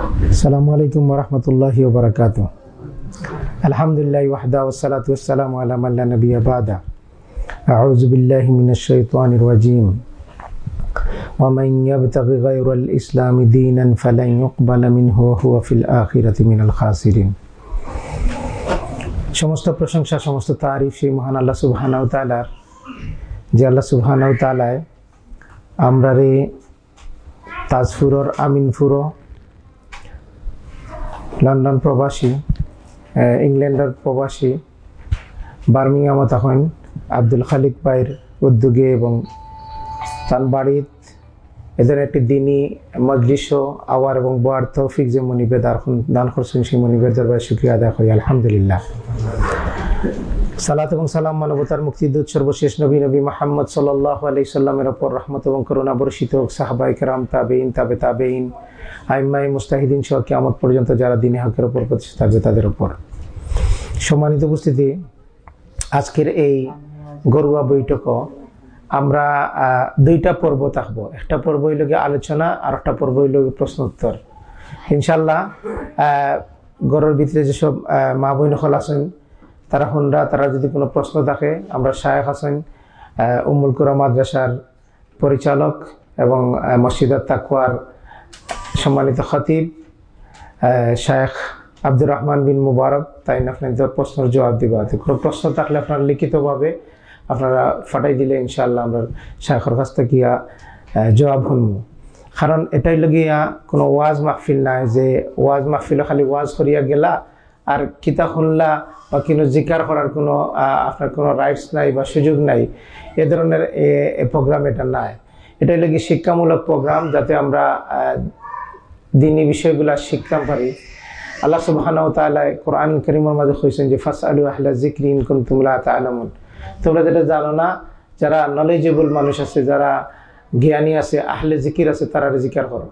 السلام عليكم ورحمة الله وبركاته الحمد لله وحده والصلاة والسلام على من لا نبي بعده أعوذ بالله من الشيطان الرجيم ومن يبتغي غير الإسلام دينا فلن يقبل منه وهو في الآخرة من الخاسرين সমস্ত প্রশংসা সমস্ত তারিফ সেই মহান আল্লাহ সুবহানাহু তাআলার যে আল্লাহ সুবহানাহু তাআলায় আমরা রে তাজফুরর আমিনফুরো লন্ডন প্রবাসী ইংল্যান্ডের প্রবাসী বার্মিংহামত এখন আব্দুল খালিক ভাইয়ের উদ্যোগে এবং তার বাড়িত এদের একটি দিনই মজলিস আওয়ার এবং বোয়ার তৌফিক যে মনিবে দান করছেন সেই মনিবের দরবারে শুক্রিয়া আদায় করি, আলহামদুলিল্লাহ। সালাত এবং সালাম মানবতার মুক্তিদূত সর্বশেষ নবী নবী মাহমদ সাল্লাহ আলি সাল্লামের ওপর রহমত এবং করুণা বর্ষিত হোক সাহাবাই কেরাম তাবেইন তাবে তাবেইন আইমাই মুস্তাহিদিন সহ কেমত পর্যন্ত যারা দিনে হকের ওপর প্রতিষ্ঠা থাকবে তাদের ওপর সম্মানিত উপস্থিতি, আজকের এই গরুয়া বৈঠক আমরা দুইটা পর্ব থাকব। একটা পর্ব হইল গিয়ে আলোচনা, আর একটা পর্ব হইল প্রশ্নোত্তর। ইনশাল্লাহ গরুর ভিতরে যেসব মা বইন হল আছেন, তারা হুনরা, তারা যদি কোনো প্রশ্ন থাকে, আমরা শায়েখ হাসেন উমুল কুরা মাদ্রাসার পরিচালক এবং মসজিদার তাকুয়ার সম্মানিত খতিব শায়েখ আব্দুর রহমান বিন মুবারক, তাই আপনাদের প্রশ্নের জবাব দিব কোনো প্রশ্ন থাকলে আপনারা লিখিতভাবে আপনারা ফাটাই দিলে ইনশাআল্লাহ আমরা শায়েখের কাছ থেকে গিয়া জবাব শুনব। কারণ এটাই লগিয়া কোনো ওয়াজ মাহফিল নাই যে ওয়াজ মাহফিল খালি ওয়াজ করিয়া গেলা আর কিতা শুনলা বা কোনো জিকার করার কোনো আপনার কোনো রাইটস নাই বা সুযোগ নাই, এ ধরনের প্রোগ্রাম এটা নাই। এটাই লাগে শিক্ষামূলক প্রোগ্রাম যাতে আমরা দিনী বিষয়গুলা শিখতাম পারি। আল্লাহ সুবাহানাও তালায় কোরআন করিমের মাঝে কইছেন যে ফাস আলু আহলা জিক্রি ইনকুম তুমলা তালামুন তোমরা যেটা জানো না, যারা নলেজেবল মানুষ আছে, যারা জ্ঞানী আছে, আহলে জিকির আছে, তারা জিকার করো।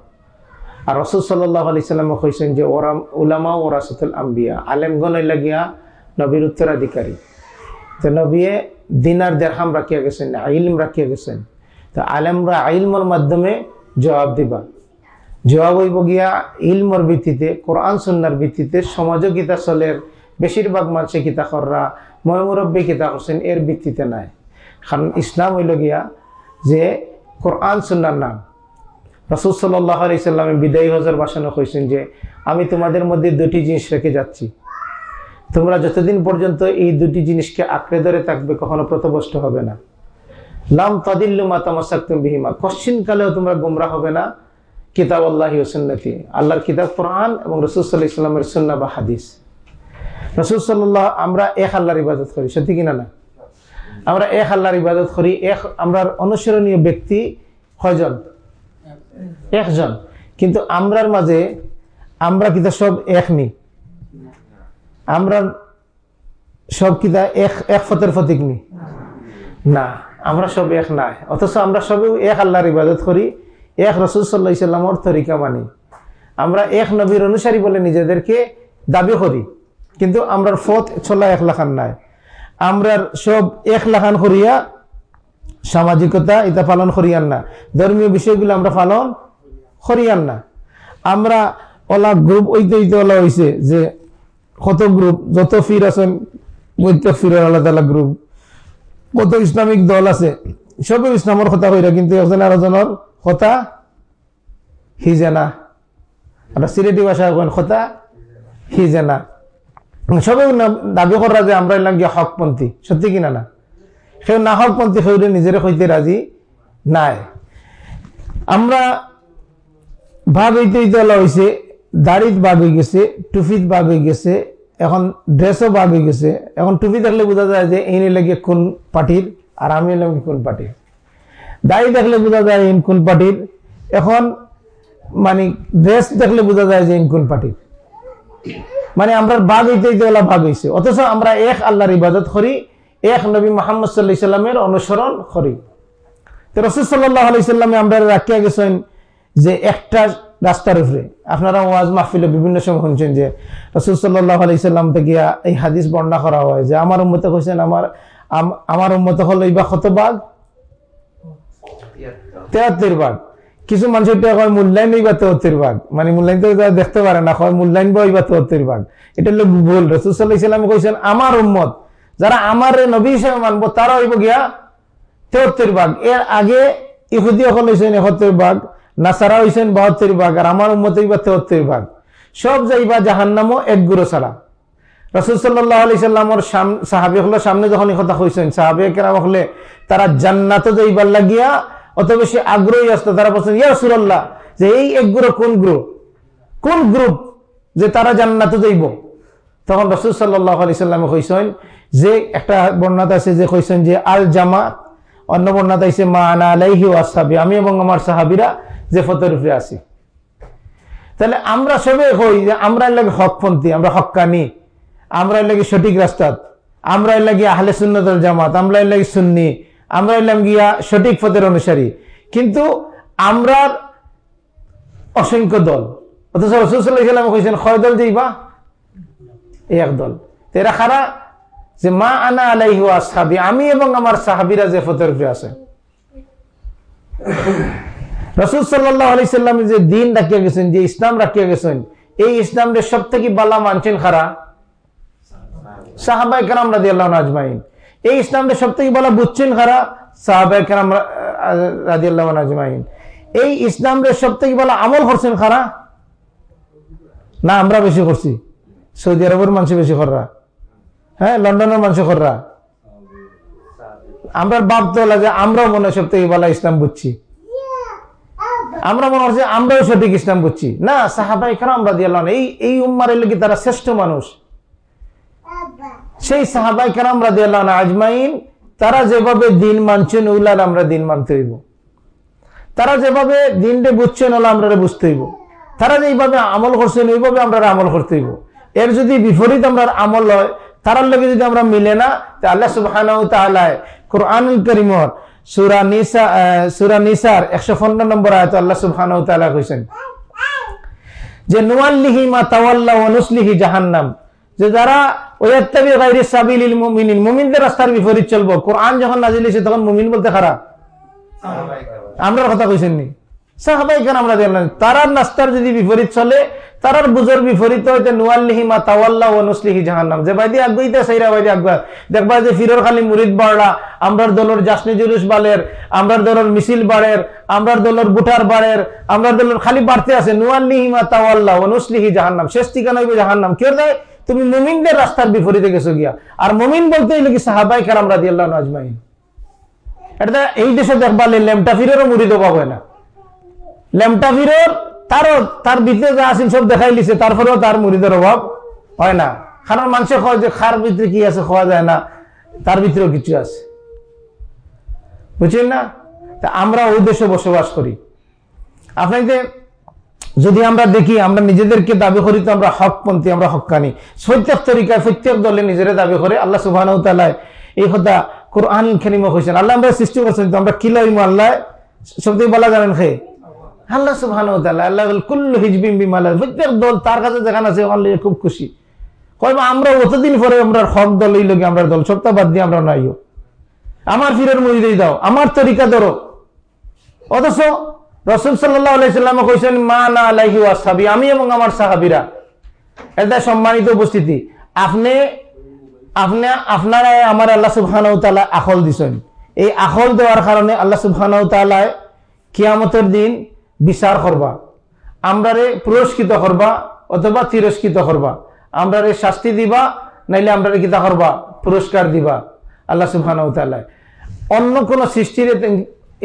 আর রসুল সাল্লাহ আলি সাল্লামে কইছেন যে ওরাম উলামা ও ওরাসতুল আম্বিয়া। আলেমগণ লাগিয়া নবীর উত্তরাধিকারী। তো নবিয়ে দিনার দেড়হাম রাখিয়া গেছেন আইলম রাখিয়া গেছেন। তো আলেমরা আইলমর মাধ্যমে জবাব দিবা। জবাব হইব গিয়া ইলমর ভিত্তিতে, কোরআন, সুন্নার ভিত্তিতে সমাজকিতা চলের বেশিরভাগ মানুষে কিতা কররা ময়মুরব্বী কিতা করছেন, এর ভিত্তিতে নাই। কারণ ইসলাম হইল গিয়া যে কোরআন, সুন্নার নাম। রসুল সাল্লাহ আলি সাল্লামে বিদায়ী হজর বাসানো কইছেন যে, আমি তোমাদের মধ্যে দুটি জিনিস রেখে যাচ্ছি। তোমরা যতদিন পর্যন্ত এই দুটি জিনিসকে আঁকড়ে ধরে থাকবে, কখনো প্রতবষ্ট হবে না। লাম তাদিল্লু মাতামাসাক্তুম বিহিমা। কশ্চিন কালেও তোমরা গুমরা হবে না। কিতাব আল্লাহ সুন্নতি। আল্লাহর কিতাব কোরআন এবং রসুল ইসলামের সুন্না বা হাদিস। রসুল সাল্লাহ আমরা এক আল্লাহর ইবাদত করি, সত্যি কিনা না? আমরা এক আল্লাহর ইবাদত করি, এক, আমরা অনুসরণীয় ব্যক্তি কয়জন? একজন। কিন্তু আমরার মাঝে, আমরা কিতা সব এক নি আমরা সব কিতা এক এক ফতের ফতিক নি না, আমরা সব এক নাই। অথচ আমরা সবেও এক আল্লাহর ইবাদত করি এক রসুল সাল্লাহ ইসলামর তরিকা মানি। আমরা এক নবীর অনুসারী বলে নিজেদেরকে দাবি করি, কিন্তু আমরার ফত ছলা এক লাখান নাই। আমরা সব এক লাখান করিয়া সামাজিকতা এটা পালন করিয়ান না। ধর্মীয় বিষয়গুলো আমরা পালন করিয়ান না। আমরা ওলা গ্রুপ ওইতে ওইতে ওলা হয়েছে যে কত গ্রুপ, যত ফির আছেন প্রত্যেক ফিরের আলাদা আলাদা গ্রুপ। কত ইসলামিক দল আছে সবেও ইসলামের কথা কইরা কিন্তু একজন আরেকজনের কথা হিজেনা। আমরা সিলেটি ভাষায় কেন কথা হিজেনা। সবে দাবি করা যে আমরা এলাম গিয়ে হকপন্থী, সত্যি কিনা না সেও না হকপন্থী সেউরে নিজের হইতে রাজি নাই। আমরা ভাগ হইতে ওলা হয়েছে দাড়িত হয়ে গেছে টুফিত হয়ে গেছে, এখন ড্রেসও হয়ে গেছে। এখন টুপি দেখলে বোঝা যায় যে এই লাগে কোন পার্টির আর আমি এলাম কোন পার্টির। দাড়ি দেখলে বোঝা যায় ইন কোন পার্টির। এখন মানে ড্রেস দেখলে বোঝা যায় যে ইন কোন পার্টির। মানে আমরা বাঘ হইতে হইতে ওলা ভাগ হয়েছে অথচ আমরা এক আল্লাহর ইবাদত করি, এক নবী মোহাম্মদ সাল্লাহ সাল্লামের অনুসরণ করি। তো রসুল সাল্লাহ আলি সাল্লামে আমরা রাখিয়া গেছেন যে একটা রাস্তার উপরে। আপনারা ওয়াজ মাহফিলে বিভিন্ন সময় শুনছেন যে রসুল সাল্লাহ আলি সাল্লাম থেকে এই হাদিস বর্ণনা করা হয় যে, আমার উন্মতে কইছেন, আমার আমার উন্মত হলো এইবা কত বাঘ? তেহাত্তর ভাগ। কিছু মানুষের তো কয় মূল্যায়ন বা তেহত্তর ভাগ। মানে মূল্যায়ন তো দেখতে পারে না, কয় মূল্যায়ন বা বা তেহত্তর ভাগ। এটা হলো ভুল। রসুল্লাহ ইসলাম কইছেন, আমার উম্মত, যারা আমার নবী হিসেবে মানবো, তারা হইব গিয়া তেহত্তর ভাগ। এর আগে ইহুদি সকল হয়েছেন একাত্তর ভাগ, নাসারা হয়েছেন বাহাত্তর ভাগ, আর আমার উম্মত হইবা তেহত্তর ভাগ। সব যাইবা জাহান্নামও এক গুরু ছাড়া। রসুল সাল্লাহ আলি সাল্লামর সাহাবি হলো সামনে যখন কথা কইছেন, সাহাবি কেরাম হলে তারা জান্নাত যাইবার লাগিয়া অত বেশি আগ্রহী আসতো। তারা বলছেন, ইয়া সুরাল্লাহ যে এই এক গ্রুপ কোন গ্রুপ? কোন গ্রুপ যে তারা জান্নাতে যাইব? তখন রসুল সাল্লাহ আলি সাল্লামে কইছেন যে একটা বর্ণাত আছে যে কইছেন যে, আল জামাত। অন্য বর্ণাত আছে, মা আনা আলাইহি ওয়াসাবি আমি এবং আমার সাহাবিরা যে ফতের উপরে আছি। তাহলে আমরা সবে হই যে আমরা লাগে হকপন্থী, আমরা হক্কানি। আমরা লাগে সঠিক রাস্তাত? আমরা লাগে আহলে সুন্নতল জামাত? আমরা লাগে সুন্নি? আমরা এলাম গিয়া সঠিক পথের অনুসারী। কিন্তু আমরা অসংখ্য দল, অথচ রসুল্লাহ কইছেন, খয় দল যাইবা এই এক দল। এরা খারা যে, মা আনা আলাইহু সাহাবি আমি এবং আমার সাহাবিরা যে ফতের উপরে আছে। রসুল সাল্লাহ আলি সাল্লাম যে দিন রাখিয়া গেছেন, যে ইসলাম রাখিয়া গেছেন, এই ইসলামের সব থেকে বালা মানছেন খারা সাহাবাই কারাম রাজি আল্লাহ আজমাইন। এই ইসলামটা সব থেকে বলা বুঝছেন খারা সাহাবাই কারাম রাজি আল্লাহ আজমাইন। এই ইসলামের সব থেকে বলা আমল করছেন খারা না, আমরা বেশি করছি। সৌদি আরবের মানুষ বেশি কররা। হ্যাঁ লন্ডনের মানুষ কররা। আমরা বাপ তো লাগে, আমরাও মনে সব থেকে বলা ইসলাম বুঝছি। আমরা মনে হচ্ছে আমরাও সঠিক ইসলাম বুঝছি। না সাহাবাই কারাম রাজি আল্লাহ এই এই উম্মার এলাকি তারা শ্রেষ্ঠ মানুষ। সেই সাহাবাই কারাম রাজি আল্লাহ আজমাইন, তারা যেভাবে দিন মানছেন ওইলার আমরা দিন মানতে হইব। তারা যেভাবে দিনটা বুঝছেন ওলা আমরা বুঝতে হইব। তারা যেভাবে আমল করছেন ওইভাবে আমরা আমল করতে হইব। এর যদি বিপরীত আমরা আমল হয়, তারার লগে যদি আমরা মিলে না আল্লাহ সুবাহ কোরআনুল করিমর সুরা নিসা সুরা নিসার একশো পনেরো নম্বর আয়ত আল্লাহ সুবাহ কইছেন যে নুয়াল্লিহি মা তাওয়াল্লা ওয়ানুসলিহি জাহান্নাম। যে যারা ওয়াত্তাবি গায়রি সাবিলিল মুমিনিন, মুমিনদের রাস্তার বিপরীত চলবো। কোরআন যখন নাজিল হয়েছে, তখন মুমিন বলতে খারাপ আমরা কথা কইছেন নি সাহাবাই কেন আমরা দেখলাম তারার নাস্তার যদি বিপরীত চলে, তারার বুঝর বিপরীত হইতে নুয়াল্লিহি মা তাওয়াল্লা ও নুসলিহি জাহান্নাম। যে বাইদি আগুইতে সেইরা বাইদি আগুয়া দেখবা যে ফিরর খালি মুরিদ বাড়লা, আমরার দলর জাসনি জুলুস বালের, আমরার দলর মিছিল বাড়ের, আমরার দলর বুটার বাড়ের, আমরার দলর খালি বাড়তে আছে। নুয়াল্লিহি মা তাওয়াল্লা ও নুসলিহি জাহান্নাম। শেষ ঠিকানা হইবে জাহান্নাম। কেউ দেয়? তুমি মুমিনদের রাস্তার বিপরীতে গেছো গিয়া। আর মুমিন বলতে হইলে কি সাহাবাই কারাম রাজি আল্লাহ আজমাইন। এটা এই দেশে দেখবা লেমটা ফিরেরও মুড়িদ অভাব হয় না। লেমটা ফিরের, তারও, তার ভিতরে যা আছে সব দেখাই লিছে, তারপরেও তার মুড়িদের অভাব হয় না। কারণ মানুষে খাওয়া যে খার ভিতরে কি আছে খাওয়া যায় না, তার ভিতরেও কিছু আছে। বুঝছেন না? তা আমরা ওই দেশে বসবাস করি। আপনাদের যদি আমরা দেখি, আমরা নিজেদেরকে দাবি করি তো আমরা হকপন্থী, আমরা হকানি। প্রত্যেক তরিকায় প্রত্যেক দলে নিজেরা দাবি করে, আল্লাহ সুবাহ এই কথা কোরআন খেলিম হয়েছেন আল্লাহ আমরা সৃষ্টি করছেন আমরা কি লইম আল্লাহ? সবথেকে বলা জানেন খে? আল্লাহ সুবাহ আল্লাহ কুল্লু হিজবিম প্রত্যেক দল তার কাছে যেখানে আছে খুব খুশি। কয় আমরা অতদিন পরে আমরা হক দল এই লোক আমরা দল সপ্তাহ বাদ দিয়ে আমরা নাইও আমার ফিরের মজুরি দাও, আমার তরিকা ধরো। অথচ রসুল সাল্লাহ কইছেন, মা না আলাইহি ওয়াসাবি আমি এবং আমার সাহাবিরা। এটা সম্মানিত উপস্থিতি। আপনি আপনি আপনারা আমার আল্লাহ সুবহান আখল দিছেন। এই আখল দেওয়ার কারণে আল্লাহ সুবহান কিয়ামতের দিন বিচার করবা। আমরারে পুরস্কৃত করবা অথবা তিরস্কৃত করবা। আমরারে শাস্তি দিবা, নাইলে আমরারে কিতা করবা? পুরস্কার দিবা আল্লাহ সুবহান অন্য কোন সৃষ্টির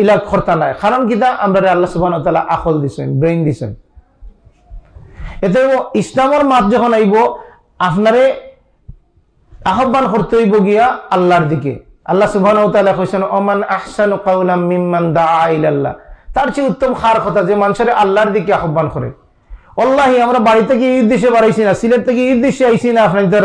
ইলা নাই। কারণ কিতা? আমরা আল্লাহ সুবাহ তালা আখল দিছেন, ব্রেইন দিছেন। এতে ইসলামের মাত যখন আইব, আপনারে আহ্বান করতে হইব গিয়া আল্লাহর দিকে। আল্লাহ সুবাহ কইছেন, ওমান আহসান কাউলাম মিম্মান দা আইলাল্লাহ তার চেয়ে উত্তম খার কথা যে মানুষের আল্লাহর দিকে আহ্বান করে। অল্লাহি আমরা বাড়ি থেকে এই উদ্দেশ্যে বাড়াইছি না, সিলেট থেকে এই উদ্দেশ্যে আইসি না, আপনাদের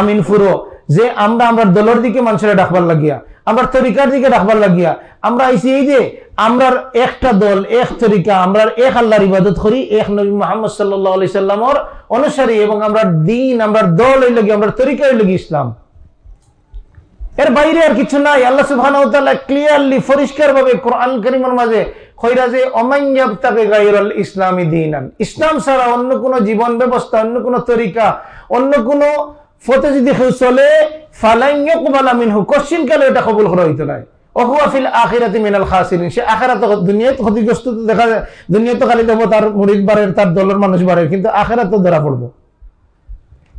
আমিনপুরও। যে আমরা আমরা দলের দিকে মানুষেরা ডাকবার লাগিয়া, আমরা তরিকার দিকে ডাকবার লাগিয়া, আমরা আইসি এই যে আমরা একটা দল, এক তরিকা আমরা এক আল্লাহর ইবাদত করি, এক নবী মোহাম্মদ সাল্লাহ আলি সাল্লামর অনুসারী এবং আমরা দিন, আমরা দল এই লাগি, আমরা তরিকা এই লাগি ইসলাম। এর বাইরে আর কিছু নাই। আল্লাহ সুবহান ক্লিয়ারলি পরিষ্কার ভাবে কোরআন করিমের মাঝে কইরা যে অমাইয়াব তাকে গাইরল ইসলামী দিনান। ইসলাম ছাড়া অন্য কোন জীবন ব্যবস্থা, অন্য কোন তরিকা, অন্য কোন ফতে যদি কেউ চলে ফালাইয়া কুবালা মিনহু, কশ্চিন কালে এটা কবুল করা হইতে নাই। দেখা যায় তার মুরিদ বাড়ের, তার দলের মানুষ বাড়ের, কিন্তু আখেরাত তো ধরা পড়ব।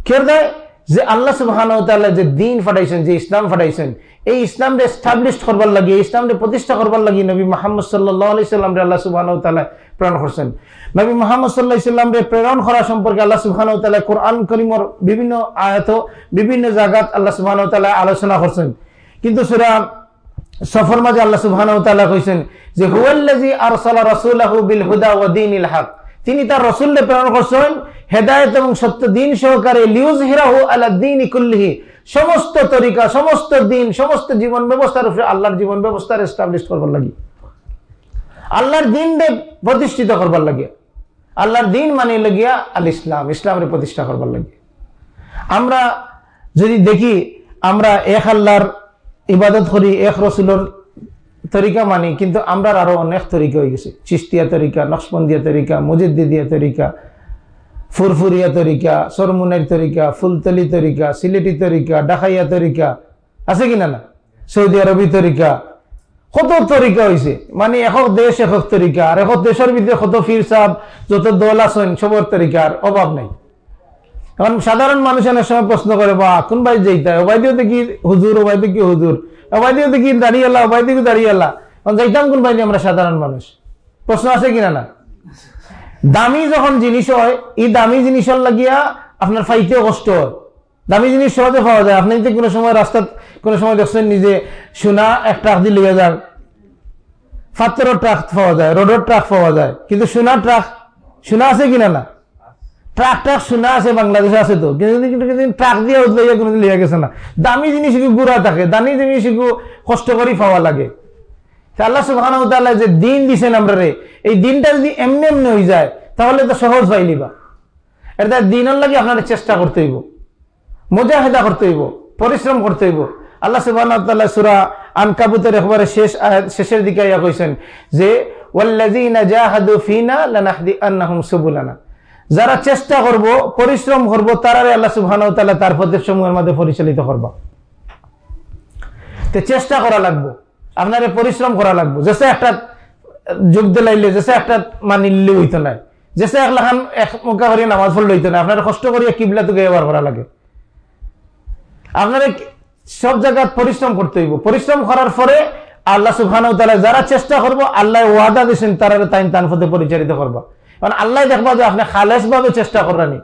কের দেয় যে আল্লাহ সুবহানাহু যে দিন ফাটাইছেন, যে ইসলাম ফাটাইছেন, এই ইসলামকে এস্টাবলিশ করবার লাগি এই ইসলামকে প্রতিষ্ঠা করবার লাগি নবী মুহাম্মদ সাল্লাল্লাহু আলাইহি সাল্লাম আল্লাহ তাআলা প্রেরণ করছেন। নবী মুহাম্মদ সাল্লাল্লাহু আলাইহি সাল্লাম প্রেরণ করা সম্পর্কে আল্লাহ সুবহানাহু ওয়া কোরআন কারীমের বিভিন্ন আয়াত বিভিন্ন জায়গাত আল্লাহ সুবহানাহু ওয়া আলোচনা করছেন। কিন্তু সূরা সফর মাঝে আল্লাহ তাআলা কইছেন যে, হুয়াল্লাযী আরসালা রাসূলাহু বিল হুদা ওয়া দীনিল হক। তিনি তার রাসূলকে প্রেরণ করছেন, হেদায়েত এবং সত্য দিন সহকারে লিউজহিরাহু আলা দীনি কুল্লিহি। সমস্ত তরিকা, সমস্ত দিন, সমস্ত জীবন ব্যবস্থার উপরে আল্লাহর জীবন ব্যবস্থার এস্টাবলিশ করবার লাগি। আল্লাহর দিন প্রতিষ্ঠিত করবার লাগে। আল্লাহর দিন মানে লাগিয়া আল ইসলাম ইসলামের প্রতিষ্ঠা করবার লাগে। আমরা যদি দেখি, আমরা এক আল্লাহর ইবাদত করি, এক রসুলের তরিকা মানি, কিন্তু আমরা আরও অনেক তরিকা হয়ে গেছে। চিস্তিয়া তরিকা, নকশবন্দিয়া তরিকা, মজিদ্দিদিয়া তরিকা, ফুরফুরিয়া তরিকা, সরমুনের তরিকা, ফুলতলি তরিকা, সিলেটি তরিকা, ডাকাইয়া তরিকা, আছে কিনা না? সৌদি আরবি তরিকা, কত তরিকা হয়েছে মানে একক দেশ, একক তরিকা, আর একক দেশের ভিতরে কত ফির সাহ যত দল আছেন, সবর তরিকার অভাব নাই। এখন সাধারণ মানুষ অনেক সময় প্রশ্ন করে বা কোন ভাই যাইতা ওবাই দিও দেখি হুজুর ওবাই কি হুজুর? ওবাই দিও দেখি দাঁড়িয়ে আল্লাহ ওবাই দেখি দাঁড়িয়ে আল্লাহ এখন যাইতাম কোন ভাই আমরা সাধারণ মানুষ? প্রশ্ন আছে কিনা না? দামি যখন জিনিস হয়, এই দামি জিনিসের লাগিয়া আপনার ফাইতেও কষ্ট হয়। দামি জিনিস সহজে পাওয়া যায়। আপনি কোনো সময় রাস্তাত, কোনো সময় দেখছেন নিজে সোনা এক ট্রাক দিয়ে লেগে যান ফাত্তরের ট্রাক পাওয়া যায় রোডের ট্রাক পাওয়া যায়, কিন্তু সোনা ট্রাক, সোনা আছে কিনা না? ট্রাক ট্রাক সোনা আছে, বাংলাদেশে আছে তো। কিন্তু ট্রাক দিয়ে উঠলে কোনোদিন লেগে গেছে না। দামি জিনিস গুড়া থাকে, দামি জিনিস কষ্ট করে পাওয়া লাগে। আল্লাহ সুবহান যে দিন দিছেন আমরা রে এই দিনটা যদি এমনি এমনি হয়ে যায়, তাহলে তো সহজ পাইলিবা এটা দিনের লাগে আপনার চেষ্টা করতে হইব। মোজাহেদা করতে হইব, পরিশ্রম করতে হইব। আল্লাহ সুবহান সুরা আনকাবুতের একবারে শেষ শেষের দিকে ইয়া কইছেন যে, ওয়াল্লাযীনা জাহাদু ফিনা লানাহদি আন্নাহুম সুবুলানা। যারা চেষ্টা করব, পরিশ্রম করব, তারারে আল্লাহ তাআলা তার পথের সমূহের মধ্যে পরিচালিত করবা। তে চেষ্টা করা লাগবে, আপনার পরিশ্রম করা লাগবে। যেসে একটা যোগ দিলাইলে যেসে একটা মানিলে হইতো না। যেসে এক লাখান এক মুখা করিয়ে নামাজ পড়লে হইতো না। আপনার কষ্ট করিয়া কিবলা তোকে ব্যবহার করা লাগে। আপনার সব জায়গায় পরিশ্রম করতে হইব। পরিশ্রম করার পরে আল্লাহ সুবহান যারা চেষ্টা করব আল্লাহ ওয়াদা দিয়েছেন তারা তাই তান পথে পরিচালিত করবা। কারণ আল্লাহ দেখবা যে আপনি খালেস ভাবে চেষ্টা করানি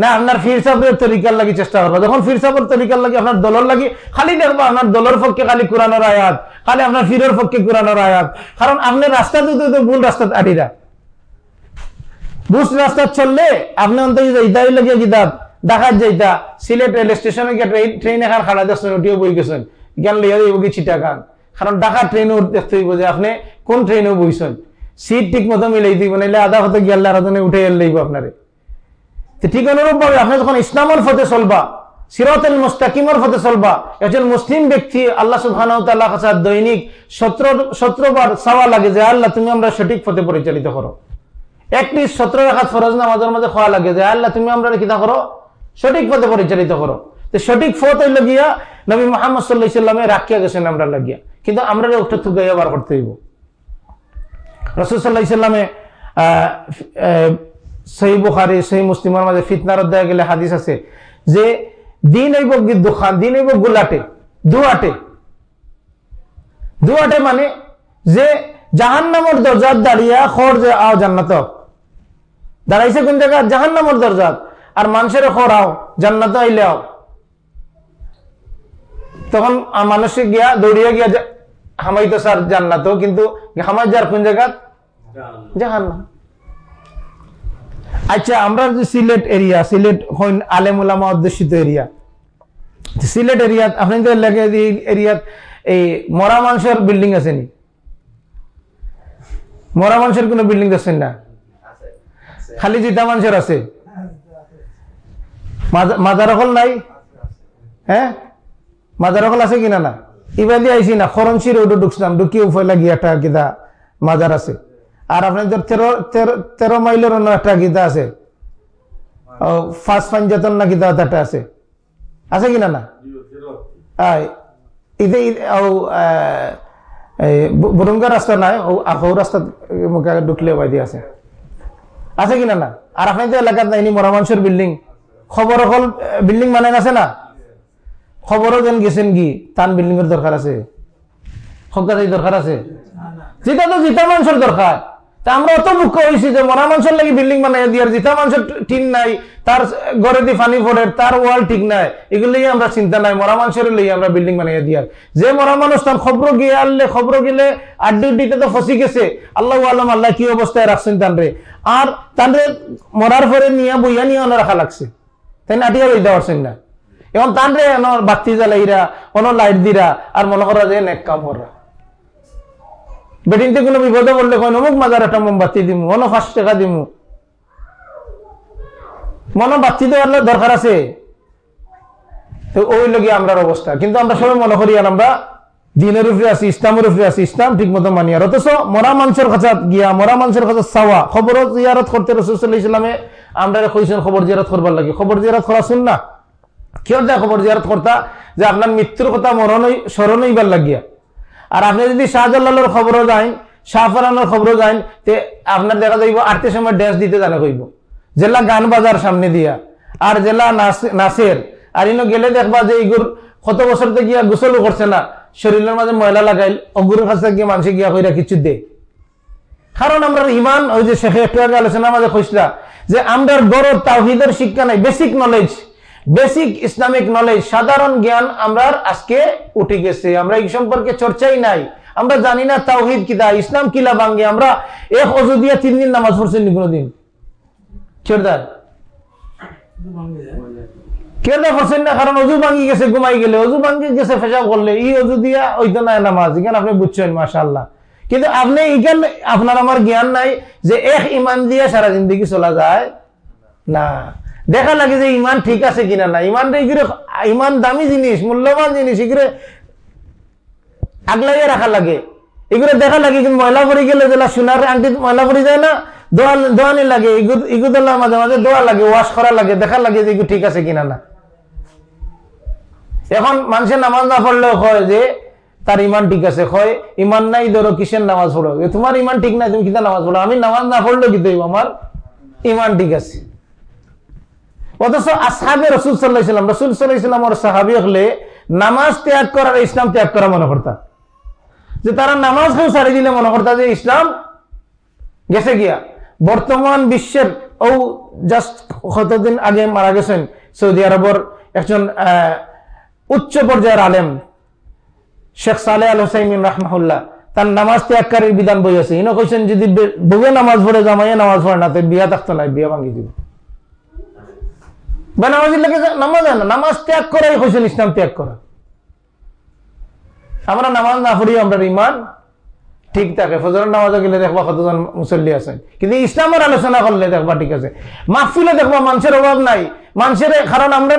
না, আপনার ফির সাহেবের তরিকার লাগি চেষ্টা করবা। যখন ফির সাহেবের তরিকার লাগি আপনার দলের লাগি, খালি দেখবা আপনার দলের পক্ষে খালি কোরআনের আয়াত, খালি আপনার ফিরের পক্ষে কোরআনের আয়াত। কারণ আপনি রাস্তা তো ভুল রাস্তা আটিরা বুঝ রাস্তা চললে আপনি অন্তত যাইতাই লাগে কিতাব ঢাকার যাইতা, সিলেট রেল স্টেশনে গিয়ে ট্রেন এখান খাড়া দেখছেন ওটিও বই গেছেন। জ্ঞান লিয়া দিব কি চিটা খান কারণ ঢাকা যে আপনি কোন ট্রেনেও বইছেন। সিট ঠিক মতো মিলাই দিব, নাইলে আধা হতে গিয়ে আল্লাহ রাজনে উঠে লাগবে আপনারে। ঠিক অনুরূপ ভাবে আপনি যখন ইসলামের ফতে চলবা, সিরতুল মুস্তাকিমর ফতে চলবা একজন মুসলিম ব্যক্তি আল্লাহ সুবহানাহু দৈনিক 17 17 বার চাওয়া লাগে যে আল্লাহ, তুমি আমরা সঠিক পথে পরিচালিত করো। একটি 17 রাকাত ফরজ নামাজের মধ্যে খাওয়া লাগে যে আল্লাহ, তুমি আমরা কিতা করো? সঠিক পথে পরিচালিত করো। তো সঠিক পথ হইল গিয়া নবী মুহাম্মদ সাল্লাল্লাহু আলাইহি সাল্লামে রাখিয়া গেছেন আমরা লাগিয়া। কিন্তু আমরা একটা থুগাইয়া বার করতে রাসূল সাল্লাল্লাহু আলাইহি সাল্লামে বুখারি সহি মুসলিমের মাঝে ফিতনার গেলে হাদিস আছে যে দিন হইব দোকান দিন গুলাটে দুয়াটে। দুয়াটে মানে যে জাহান নামর দরজাত দাঁড়িয়া খর যে আও জান্নাত। দাঁড়াইছে কোন জায়গা জাহান নামর দরজাত আর মানুষের খর আও জান্নাত আইলে আও। তখন মানুষে গিয়া দৌড়িয়া গিয়া হামাইতো স্যার জান্নাত কিন্তু হামাই যার কোন জায়গাত জাহান নাম আচ্ছা আমরা যে সিলেট এরিয়া সিলেট হইন আলেমুলামা অধ্যুষিত এরিয়া সিলেট এরিয়াত আপনাদের লাগে এরিয়াত এই মরা মানুষের বিল্ডিং আছে নি? মরা মানুষের কোনো বিল্ডিং দেখছেন না? খালি জিতা মানুষের আছে? মাজার হল নাই? হ্যাঁ? মাজার হল আছে কিনা না? ইবাদি আইসি না খরঞ্চির ওটা ঢুকছিলাম, ঢুকিয়ে উফাইলা গিয়ে একটা কিতা মাজার আছে। আর আপনাদের তেরো তেরো মাইলের অন্য একটা গীতা আছে। ফার্স্ট পাঞ্জাতন না গীতা একটা আছে। আছে কিনা না ইতে বরুঙ্গা রাস্তা নাই আহৌ রাস্তা ঢুকলে বাইদি আছে। আছে কিনা না আর আপনাদের এলাকার নাইনি মরা মানুষের বিল্ডিং। খবর হল বিল্ডিং মানে আছে না? খবরও যেন গেছেন কি? তান বিল্ডিং এর দরকার আছে। সজ্ঞাতাই দরকার আছে। যেটা তো জিতা মানুষের দরকার। তা আমরা অত দুঃখ হয়েছি যে মরা মানুষের লাগি বিল্ডিং বানাই দিয়ার জিতা মানুষের ঠিক নাই, তার ঘরে দি পানি পড়ে, তার ওয়াল ঠিক নাই, এগুলি আমরা চিন্তা নাই, মরা মানুষের লই আমরা বিল্ডিং বানাই দিয়ার যে মরা মানুষ তার খবর গিয়ে আনলে, খবর গেলে আড্ডি উড্ডিতে তো ফসি গেছে। আল্লাহ আলম, আল্লাহ কি অবস্থায় রাখছেন তানরে আর তানরে মরার পরে নিয়ে বইয়া নিয়ে অন্য রাখা লাগছে তাই না আটিয়া লইতে পারছেন না। এখন তানরে বাতি জ্বালাইরা অন লাইট দিরা, আর মনে করা যে নেক কাম করা বেডিংতে কোনো বিপদে পড়লে কয়, অমুক মাজার একটা মোমবাতি দিমু অন পাঁচ টাকা দিমু। মনে বাতি দেওয়ার দরকার আছে। তো ওই লগে আমরার অবস্থা। কিন্তু আমরা সবাই মনে করি, আর আমরা দিনের উপরে আছি, ইসলামের উপরে আছি, ইসলাম ঠিক মতো মানি আর। অথচ মরা মানুষের কাছে গিয়া, মরা মানুষের কাছে চাওয়া খবর জিয়ারত করতে রসুল্লাহ ইসলামে আমরা কইছেন খবর জিয়ারত করবার লাগে। খবর জিয়ারত করা শুন না কেউ খবর জিয়ারত করতা যে আপনার মৃত্যুর কথা মরণ স্মরণ হইবার লাগিয়া। আর আপনি যদি শাহজালালের খবরও যান শাহফরানোর খবরও যান তে আপনার দেখা যাইব আটটির সময় ড্যান্স দিতে জানা কইব জেলা গান বাজার সামনে দিয়া। আর জেলা নাচের আর ইনো গেলে দেখবা যে এইগুর কত বছর থেকে গিয়া গোসলও করছে না। শরীরের মাঝে ময়লা লাগাইল অগুরের কাছে গিয়ে মানুষে গিয়া কইরা কিছু দে। কারণ আমরা ইমান, ওই যে শেখে একটু আগে আলোচনার মাঝে খুঁজলা যে আমরা গড় তাওহিদের শিক্ষা নাই basic knowledge basic Islamic knowledge সাধারণ জ্ঞান আমরা আজকে উঠে গেছে। আমরা এই সম্পর্কে চর্চাই নাই। আমরা জানি না তাওহিদ কিতা ইসলাম কিলা ভাঙ্গে। আমরা এক অজু দিয়া তিন দিন নামাজ পড়ছেন নি কোনোদিন? ছেড়দার কেরদা পড়ছেন না? কারণ অজু ভাঙ্গি গেছে, ঘুমাই গেলে। অজু ভাঙ্গি গেছে ফেসাব করলে। ই অজু দিয়া ওই তো নাই নামাজ। এখানে আপনি বুঝছেন মাশাল্লাহ কিন্তু আপনি এখানে, আপনার আমার জ্ঞান নাই যে এক ইমান দিয়া সারা জিন্দগি চলা যায় না। দেখা লাগে যে ইমান ঠিক আছে কিনা না ইমান এগুলো, ইমান দামি জিনিস, মূল্যবান জিনিস, এগুলো আগলাইয়ে রাখা লাগে। এগুলো দেখা লাগে কিন্তু ময়লা পড়ে গেলে যেটা সোনার আংটি ময়লা পড়ে যায় না, দোয়া দোয়ানি লাগে। মাঝে মাঝে দোয়া লাগে, ওয়াশ করা লাগে, দেখা লাগে যে ঠিক আছে কিনা না। এখন মানুষের নামাজ না পড়লেও হয় যে, তার ইমান ঠিক আছে। হয় ইমান নাই ধরো, কিসের নামাজ পড়ো? তোমার ইমান ঠিক নাই, তুমি কিতা নামাজ পড়ো? আমি নামাজ না পড়লেও কিন্তু আমার ইমান ঠিক আছে। অথচ আসাবে রসুল সাল্লাহিসাম রসুল সাল্লাহিসাম ওর সাহাবি হলে নামাজ ত্যাগ করার, ইসলাম ত্যাগ করা মনে করতা। যে তারা নামাজ কেউ সারি দিলে মনে করতা যে ইসলাম গেছে গিয়া। বর্তমান বিশ্বের, ও জাস্ট কতদিন আগে মারা গেছেন, সৌদি আরবর একজন উচ্চ পর্যায়ের আলেম, শেখ সালে আল হোসাইমিন রাহমাহুল্লাহ। তার নামাজ ত্যাগকারীর বিধান বই আছে। ইনো কইছেন, যদি বউয়ে নামাজ পড়ে, জামাইয়ে নামাজ পড়ে না তো বিয়া থাকতো না, বিয়া ভাঙ্গি দিব। বেনামাজির লাগে নামাজ না, নামাজ ত্যাগ করাই হয়েছিল ইসলাম ত্যাগ করা। আমরা নামাজ না পড়ি আমরা ইমান ঠিক থাকে, ফজরের নামাজে গেলে দেখবা কতজন মুসল্লি আছেন। কিন্তু ইসলামের আলোচনা করলে দেখবা ঠিক আছে। মাহফিলে দেখবা মানুষের অভাব নাই। মানুষের, কারণ আমরা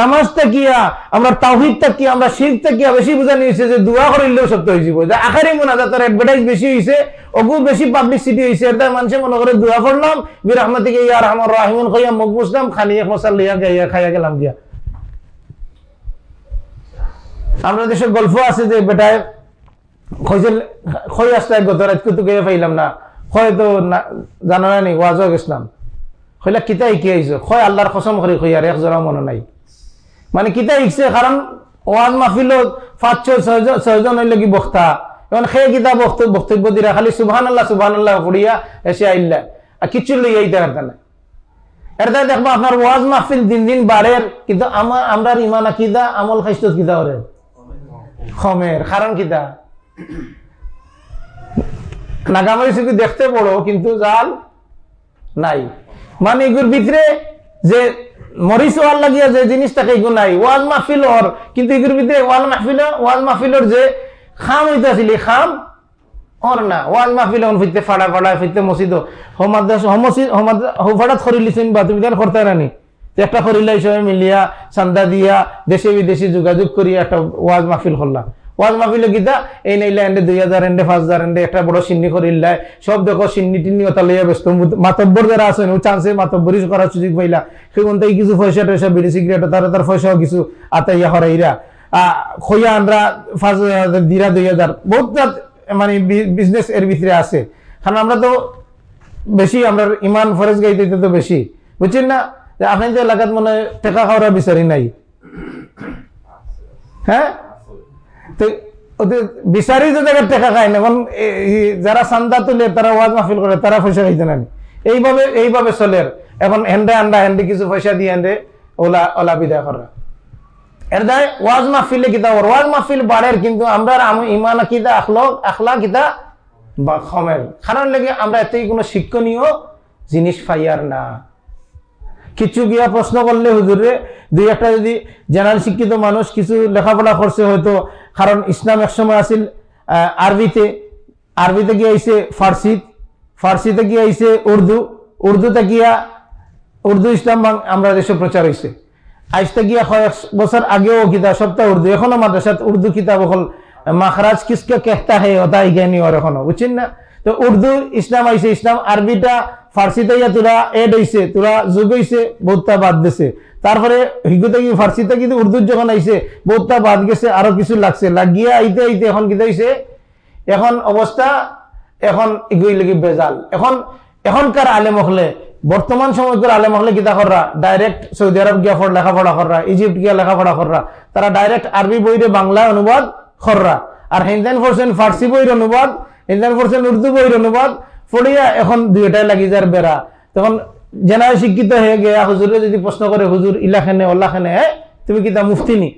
নামাজটা কিয়া আমরা তাহিদটা কি আমরা শিরটা কিয়া বেশি বোঝা নিয়েছে যে দোয়া করিলেও সত্য হয়ে যাব যে আখারি মোনাজাতের অ্যাডভার্টাইজ বেশি হয়েছে অগু বেশি পাবলিসিটি হয়েছে এটা মানুষে মনে করে দোয়া করলাম বীর আহমদিকে ইয়ার আমার রাহিমুন খাইয়া মুখ বুঝলাম খানিয়া মশাল লিয়া গাইয়া খাইয়া গেলাম গিয়া। আমরা দেশে গল্প আছে যে, বেটায় খৈছিল খৈ আসতে গত রাত কুতু গিয়ে পাইলাম না। খয় তো জানো না নি ওয়াজ গেছিলাম। কইলা কিতা শিকি আহিছো কয় আল্লাহর কসম করে কই আর এক জোড়া মনে নাই। মানে কিতা শিখছে কারণ ওয়াজ মাহফিলত পাঁচ ছয় ছয়জন ছয়জন হইলে কি বক্তা। এখন সেই কিতা বক্তব্য দিরা খালি সুবহান আল্লাহ সুবহান আল্লাহ পড়িয়া এসে আইলা আর কিছু লই আইতে পারতা না। এটা দেখব আপনার ওয়াজ মাহফিল দিন দিন বাড়ের কিন্তু আমার আমরা ইমান আকিদা আমল খাইস্ত কিতা ওরে? খমের। কারণ কিতা? নাগামারি শুধু দেখতে বড়, কিন্তু জাল নাই। মানে এগুর ভিতরে যে মরিচ ওয়াল লাগিয়া যে জিনিসটাকে এগুলো নাই, ওয়াল মাহফিল ওর, কিন্তু এগুর ভিতরে ওয়াল মাহফিল, ওয়াল মাহফিলর যে খাম হইতেছিল খাম ওর না। ওয়াল মাহফিল ওন ফিরতে ফাড়া ফাড়া ফিরতে বা, তুমি তার রানি একটা মিলিয়া, চান্দা দিয়া দেশে বিদেশে যোগাযোগ করিয়া একটা ওয়াজ মাহফিল করলাম ওয়াজ মাহফিলে গীতা, এই নাইলে এন্ডে দুই হাজার এন্ডে পাঁচ হাজার এন্ডে, একটা বড় সিন্নি করিল্লাই সব দেখো সিন্নি টিন্নি ওটা লইয়া ব্যস্ত। মাতব্বর যারা আছেন, ও চান্সে মাতব্বরি করার সুযোগ পাইলা। সেগুন তাই কিছু পয়সা টয়সা, বিড়ি সিগারেট তার তার পয়সাও কিছু আতাইয়া হরাইরা। খইয়া আনরা পাঁচ হাজার, দিরা দুই হাজার বহুত মানে বিজনেস এর ভিতরে আছে। কারণ আমরা তো বেশি, আমরা ইমান ফরেজ গাইতে তো বেশি। বুঝছেন না? যে আপনি তো এলাকাত মনে টেকা খাওয়ার বিচারি নাই। হ্যাঁ? তো বিচারি যে জায়গায় টেকা খায় না, এখন যারা চান্দা তুলে তারা ওয়াজ মাহফিল করে, তারা পয়সা খাইতে না। এইভাবে এইভাবে চলে এখন হেন্ডে আন্ডা হেন্ডে কিছু পয়সা দিয়ে হেন্ডে ওলা ওলা বিদায় করা। এর দায় ওয়াজ মাহফিলে কিতা ওয়াজ মাহফিল বাড়ের, কিন্তু আমরা আম- ইমান কিতা আখলক, আখলা কিতা বা খমের। কারণ লেগে আমরা এতেই কোনো শিক্ষণীয় জিনিস পাইয়ার না। কিছু গিয়া প্রশ্ন করলে হুজুরে, দুই একটা যদি জেনারেল শিক্ষিত মানুষ কিছু লেখাপড়া করছে হয়তো কারণ ইসলাম একসময় আহ, আরবিতে আরবিতে গিয়ে আইছে? ফার্সি ফার্সিতে গিয়ে আইছে? উর্দু উর্দুতে গিয়া উর্দু ইসলাম আমরা দেশে প্রচার হয়েছে আইসতে গিয়া কয়েক বছর আগেও কিতাব সপ্তাহ উর্দু। এখনও মাদ্রাসাত উর্দু কিতাব হল মাখরাজ কিসকে কেহতা হে ওটা ইজ্ঞানী ওর এখনও বুঝছেন না? তো উর্দু ইসলাম আইছে ইসলাম আরবিটা ফার্সিতে ইয়া তোরা এড হইছে, তোরা যুগ হইছে, বহুতটা বাদ দিছে। তারপরে হিগুতে কি ফার্সিতে কিন্তু উর্দু যখন আইছে, বহুতটা বাদ গেছে, আরও কিছু লাগছে। লাগিয়ে আইতে আইতে এখন কিতা হইছে? এখন অবস্থা, এখন এগুই লাগি বেজাল। এখন, এখনকার আলেম হলে, বর্তমান সময়কার আলেম হলে কিতা কররা? ডাইরেক্ট সৌদি আরব গিয়া লেখাপড়া কররা, ইজিপ্ট গিয়া লেখাপড়া কররা। তারা ডাইরেক্ট আরবি বইরে বাংলা অনুবাদ কররা। আর হিন্দান ফোরসেন ফার্সি বইয়ের অনুবাদ, হিন্দান ফোরসেন উর্দু বইয়ের অনুবাদ পড়িয়া এখন দুইটাই লাগি যার বেড়া তখন জেনারেল শিক্ষিত হয়ে গিয়া হুজুরে যদি প্রশ্ন করে হুজুর ইলাখানে ওল্লাখানে হ্যাঁ তুমি কিতা মুফতি নি?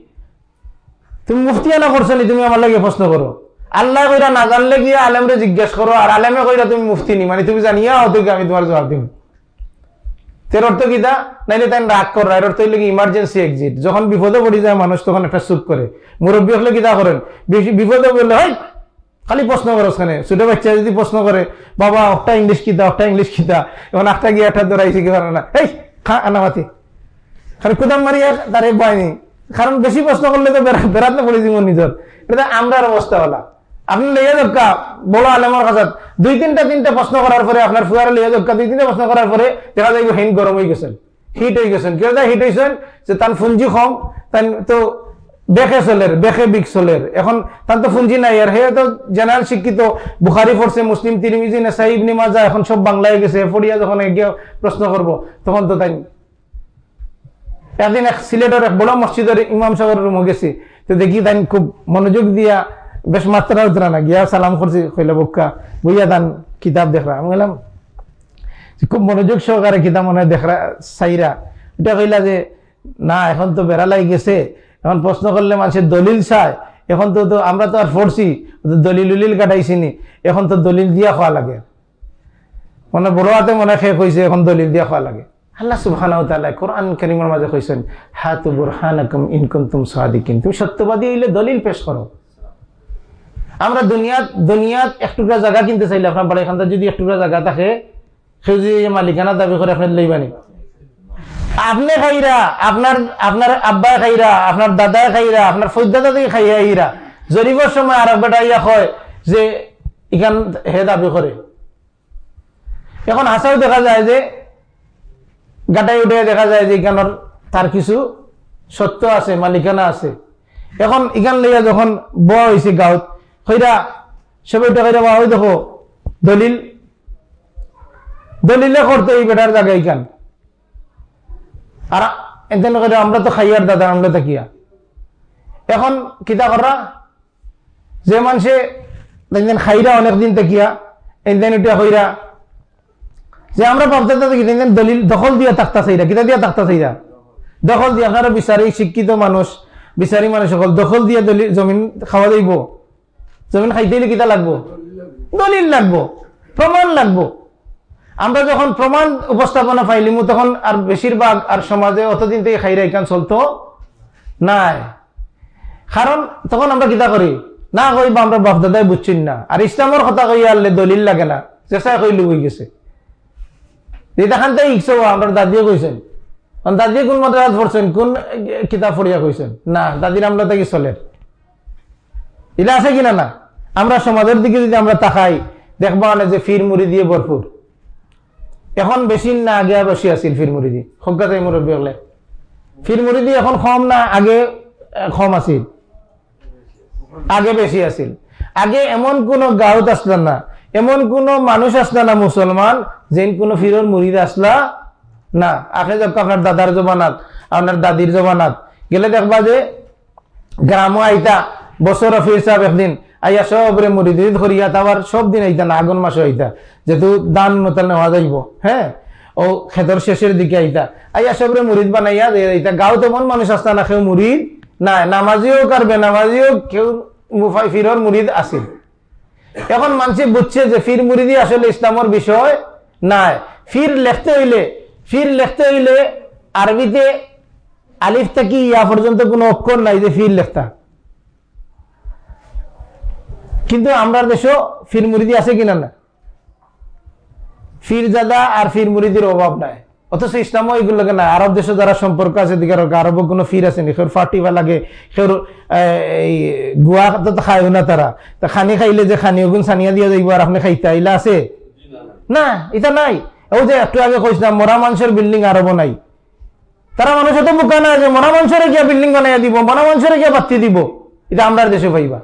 তুমি মুফতি আনা করছ নি? তুমি আমার লাগে প্রশ্ন করো আল্লাহ কইরা না জানলে গিয়ে আলেমরে জিজ্ঞেস করো আর আলেমে কইরা তুমি মুফতি নি? মানে তুমি জানিয়া হতো কি আমি তোমার জবাব দিব তের অর্থ কিতা নাইলে তাই রাগ করা এর অর্থ হইলে কি ইমার্জেন্সি এক্সিট যখন বিপদে পড়ে যায় মানুষ তখন একটা চুপ করে মুরব্বী হলে কিতা করেন বিপদে বললে হয় খালি প্রশ্ন করো ওখানে। ছোট বাচ্চা যদি প্রশ্ন করে, বাবা একটা ইংলিশ কিতা একটা ইংলিশ কিতা এখন একটা গিয়ে একটা দৌড়াইছে কি পারে না? এই, খা, আনামাতি। কারণ কুদাম মারিয়া তারে বয়নি কারণ বেশি প্রশ্ন করলে তো বেড়া- বেড়াতে পড়ে দিব নিজের। এটা আমরার অবস্থা হলা আপনি লইয়া দক্কা বড় আলেমর কাছে। দুই তিনটা তিনটা প্রশ্ন করার পরে আপনার ফুয়ার লইয়া দক্কা, দুই তিনটা প্রশ্ন করার পরে দেখা যায় হিন গরম হয়ে গেছেন। হিট হয়ে গেছেন। কেউ হিট হয়েছেন যে তার ফুঞ্জি তাই তো বেখে চলের বেখে বিক চলের। এখন তার তো ফুঞ্জি নাই, আর হে তো জেনারেল শিক্ষিত, বুখারি পড়ছে, মুসলিম, তিরমিজি, নেসাই, ইবনি মাজা এখন সব বাংলায় গেছে। পড়িয়া যখন এগিয়ে প্রশ্ন করব, তখন তো তাই। একদিন এক সিলেটের এক বড় মসজিদের ইমাম সাহেবের রুমে গেছি। তো দেখি তাই খুব মনোযোগ দিয়া বেশ মাত্রা উতরা না, গিয়া সালাম করছি, কইলে বক্কা বুঝিয়া তান কিতাব দেখরা। আমি বললাম খুব মনোযোগ সহকারে কিতাব মনে দেখরা সাইরা এটা কইলা যে, না, এখন তো বেড়ালাই গেছে। এখন প্রশ্ন করলে মানুষের দলিল চায়। এখন তো তো আমরা তো আর পড়ছি দলিল উলিল কাটাইছি নি। এখন তো দলিল দিয়া খাওয়া লাগে। মানে বড় হাতে মনে শেষ হয়েছে এখন দলিল দিয়া খাওয়া লাগে। আল্লাহ সুবহানাহু কোরআন কারীমের মাঝে কইছেন হাতু বুরহানাকুম ইন কুনতুম সাদিকিন। তুমি সত্যবাদী হইলে দলিল পেশ করো। আমরা দুনিয়াত দুনিয়াত এক টুকরা জায়গা কিনতে চাইলে, আপনার বাড়ি এখান যদি এক টুকরা জায়গা থাকে সে যদি মালিকানা দাবি করে, আপনার লইবানি আপনি খাইরা, আপনার আপনার আব্বাই খাইরা, আপনার দাদাই খাইরা, আপনার ফৈদাদা থেকে খাইয়া জরিবর সময় আর ইয়া কয় যে, ইখান হে দাবি করে। এখন হাসাও দেখা যায় যে গাটাই উঠে দেখা যায় যে, ইখানোর তার কিছু সত্য আছে, মালিকানা আছে। এখন ইখান লইয়া যখন বয়া হয়েছে গাঁৱত হইরা সবাই উঠে হইরা বা ওই দেখো, দলিল, দলিলে করতো এই বেটার জায়গা ইখান। আর এতেন করে আমরা তো খাইয়ার দাদা, আমরা তাকিয়া এখন কিতা করা? যে মানুষে দেখবেন খাইরা অনেকদিন তাকিয়া এদিন উঠে হইরা যে আমরা ভাবতে থাকি দেখবেন দলিল, দখল দিয়া থাকতা চাইরা, কিতা দিয়া থাকতা চাইরা? দখল দিয়ে আপনারা বিচারি শিক্ষিত মানুষ বিচারি মানুষ সকল, দখল দিয়ে দলিল, জমিন খাওয়া যাইব। জমিন খাইতে কিতা লাগবো? দলিল লাগবো। প্রমাণ লাগবো। আমরা যখন প্রমাণ উপস্থাপনা পাইলিমু তখন আর বেশিরভাগ আর সমাজে অতদিন থেকে খাইরা চলতো নাই। কারণ তখন আমরা কিতা করি? না কইবা আমরা বাপ দাদাই বুঝছেন না। আর ইসলামের কথা কই আনলে দলিল লাগে না। চেষ্টা কইলু হয়ে গেছে। যেটাখান থেকে ইচ্ছা আমরা দাদিও কইছেন কারণ দাদি কোন মাদ্রাসাত পড়ছেন কোন কিতাব পড়িয়া কইছেন না দাদির আমরা থেকে চলে? এটা আছে কিনা না আমরা সমাজের দিকে যদি আমরা তাকাই, দেখব না যে ফির মুড়ি দিয়ে ভরপুর এখন বেশি না আগে বেশি আছিল ফির মুড়ি দিয়ে সজ্ঞাতাই মুরব্বী হলে। ফির এখন কম না, আগে কম আছিল। আগে বেশি আছিল। আগে এমন কোন গাঁৱত আসলা না, এমন কোন মানুষ আসলা না মুসলমান যেন কোন ফিরর মুড়িদ আসলা না। আগে যাক আপনার দাদার জমানাত আপনার দাদির জমানাত। গেলে দেখবা যে গ্রামও আইতা বছর অফিস সাহেব একদিন আইয়া সবরে মুড়ি দুধ করিয়া তাবার সব দিন আইতা না, আগুন মাসে আইতা। যেহেতু দান মতাল নেওয়া যাইব হ্যাঁ? ও খেতর শেষের দিকে আইতা। আইয়া সবরে মুড়িদ বানাইয়া দিয়ে আইতা গাঁও তেমন মানুষ আসতা না, কেউ মুড়িদ না, নামাজিও কার বেনামাজিও কেউ মুফাই ফিরর মুড়িদ আসিল। এখন মানুষে বুঝছে যে ফির মুরিদি আসলে ইসলামের বিষয় নাই। ফির লেখতে হইলে, ফির লেখতে হইলে আরবিতে আলিফ থেকে ইয়া পর্যন্ত কোনো অক্ষর নাই যে ফির লেখতা। কিন্তু আমরা দেশও ফির মুরিদি আছে কিনা না? ফির জাদা আর ফির মুরিদির অভাব নাই। অথচ ইসলামও এগুলোকে না আরব দেশে যারা সম্পর্ক আছে দিকে আরব কোনো ফির আছে নি। সের ফাটিবা লাগে এই গুয়া তো খাইও না তারা। তা খানি খাইলে যে খানি ওগুন সানিয়া দিয়ে যাইব আর আপনি খাইতে আইলা আছে? না এটা নাই। ও যে একটু আগে কইছিলাম, মরা মানুষের বিল্ডিং আরব নাই। তারা মানুষ এত বোকা না যে মরা মানুষের গিয়া বিল্ডিং বানাইয়া দিব, মরা মানুষের গিয়া বাতি দিব। এটা আমরা দেশে পাইবা।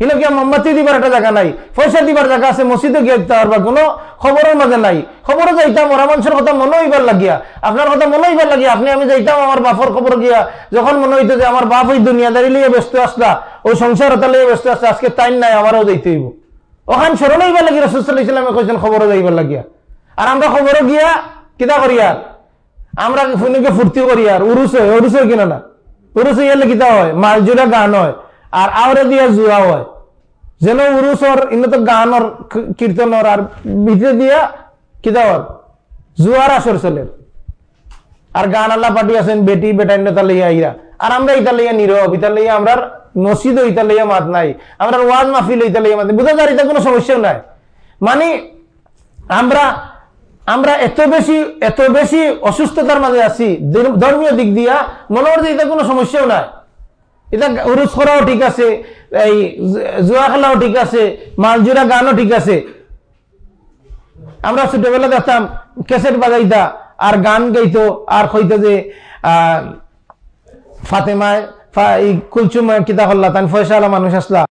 হিলো গিয়া মোমবাতি দিবার একটা জায়গা নাই পয়সা দিবার জায়গা আছে, মসজিদে গিয়ে দিতে পারবা, কোনো খবরের মাঝে নাই। খবরও যাইতাম মরা মানুষের কথা মনে হইবার লাগিয়া। আপনার কথা মনে হইবার লাগিয়া, আপনি আমি যাইতাম আমার বাপর খবর গিয়া, যখন মনে হইতো যে আমার বাপ ওই দুনিয়াদারি লিয়ে ব্যস্ত আসলা, ওই সংসার হতা লিয়ে ব্যস্ত আসলা, আজকে টাইম নাই, আমারও যাইতে হইব। ওখান স্মরণ হইবার লাগি রসুল্লাহ ইসলামে কইছেন খবরও যাইবার লাগিয়া। আর আমরা খবরও গিয়া কিতা করি আর আমরা ফুনুকে ফুর্তি করি আর উরুস উরুস কিনা না? উরুস হইলে কিতা হয়? মাছ জোড়া গান হয়, আর আওরে দিয়া জুয়া হয়। যেন উরুসর ইন্ন তো গানর কীর্তনর আর ভিতরে দিয়া কিতা হয় জুয়ার আসর চলে। আর গান আল্লাহ পাটি আছেন, বেটি বেটাইন তা লইয়া ইয়া আর আমরা ইতা লইয়া নীরব ইতা লইয়া আমরা নসিদ ইতা লইয়া মাত নাই। আমরা ওয়াজ মাহফিল, ইতা লইয়া মাত বুঝা যায় এটা কোনো সমস্যা নাই। মানে আমরা আমরা এত বেশি এত বেশি অসুস্থতার মাঝে আছি ধর্ম- ধর্মীয় দিক দিয়া মনে যে এটা কোনো সমস্যাও নাই। এটা উরুস করাও ঠিক আছে এই জুয়া খেলাও ঠিক আছে মালজুরা গানও ঠিক আছে। আমরা ছোটবেলা দেখতাম ক্যাসেট বাজাইতা আর গান গাইতো আর কইতো যে আহ, ফাতেমায় ফা- এই কুলচুম কিতা করলা তাই ফয়সালা মানুষ আসলা।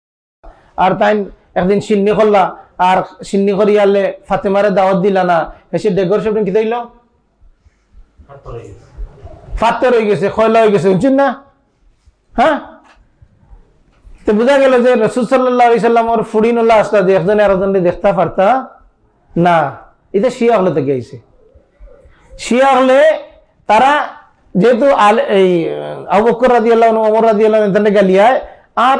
আর তাই একদিন সিন্নি করলা আর সিন্নি করি আলে ফাতেমারে দাওয়াত দিলা না। এসে ডেকোরেশন কিতা হইল? ফাত্তর হয়ে গেছে। খয়লা হয়ে গেছে বুঝছেন না? হ্যাঁ? তো বোঝা গেল যে রসুল সাল্লাহ সাল্লামর ফুড়িনুল্লাহ আসলা যে একজনে আরেকজনকে দেখতে পারতা না। এটা শিয়া হলে থেকে আইছে। শিয়া হলে তারা যেহেতু এই আবকর রাজি আল্লাহ অমর রাজি আল্লাহ গালিয়ায় আর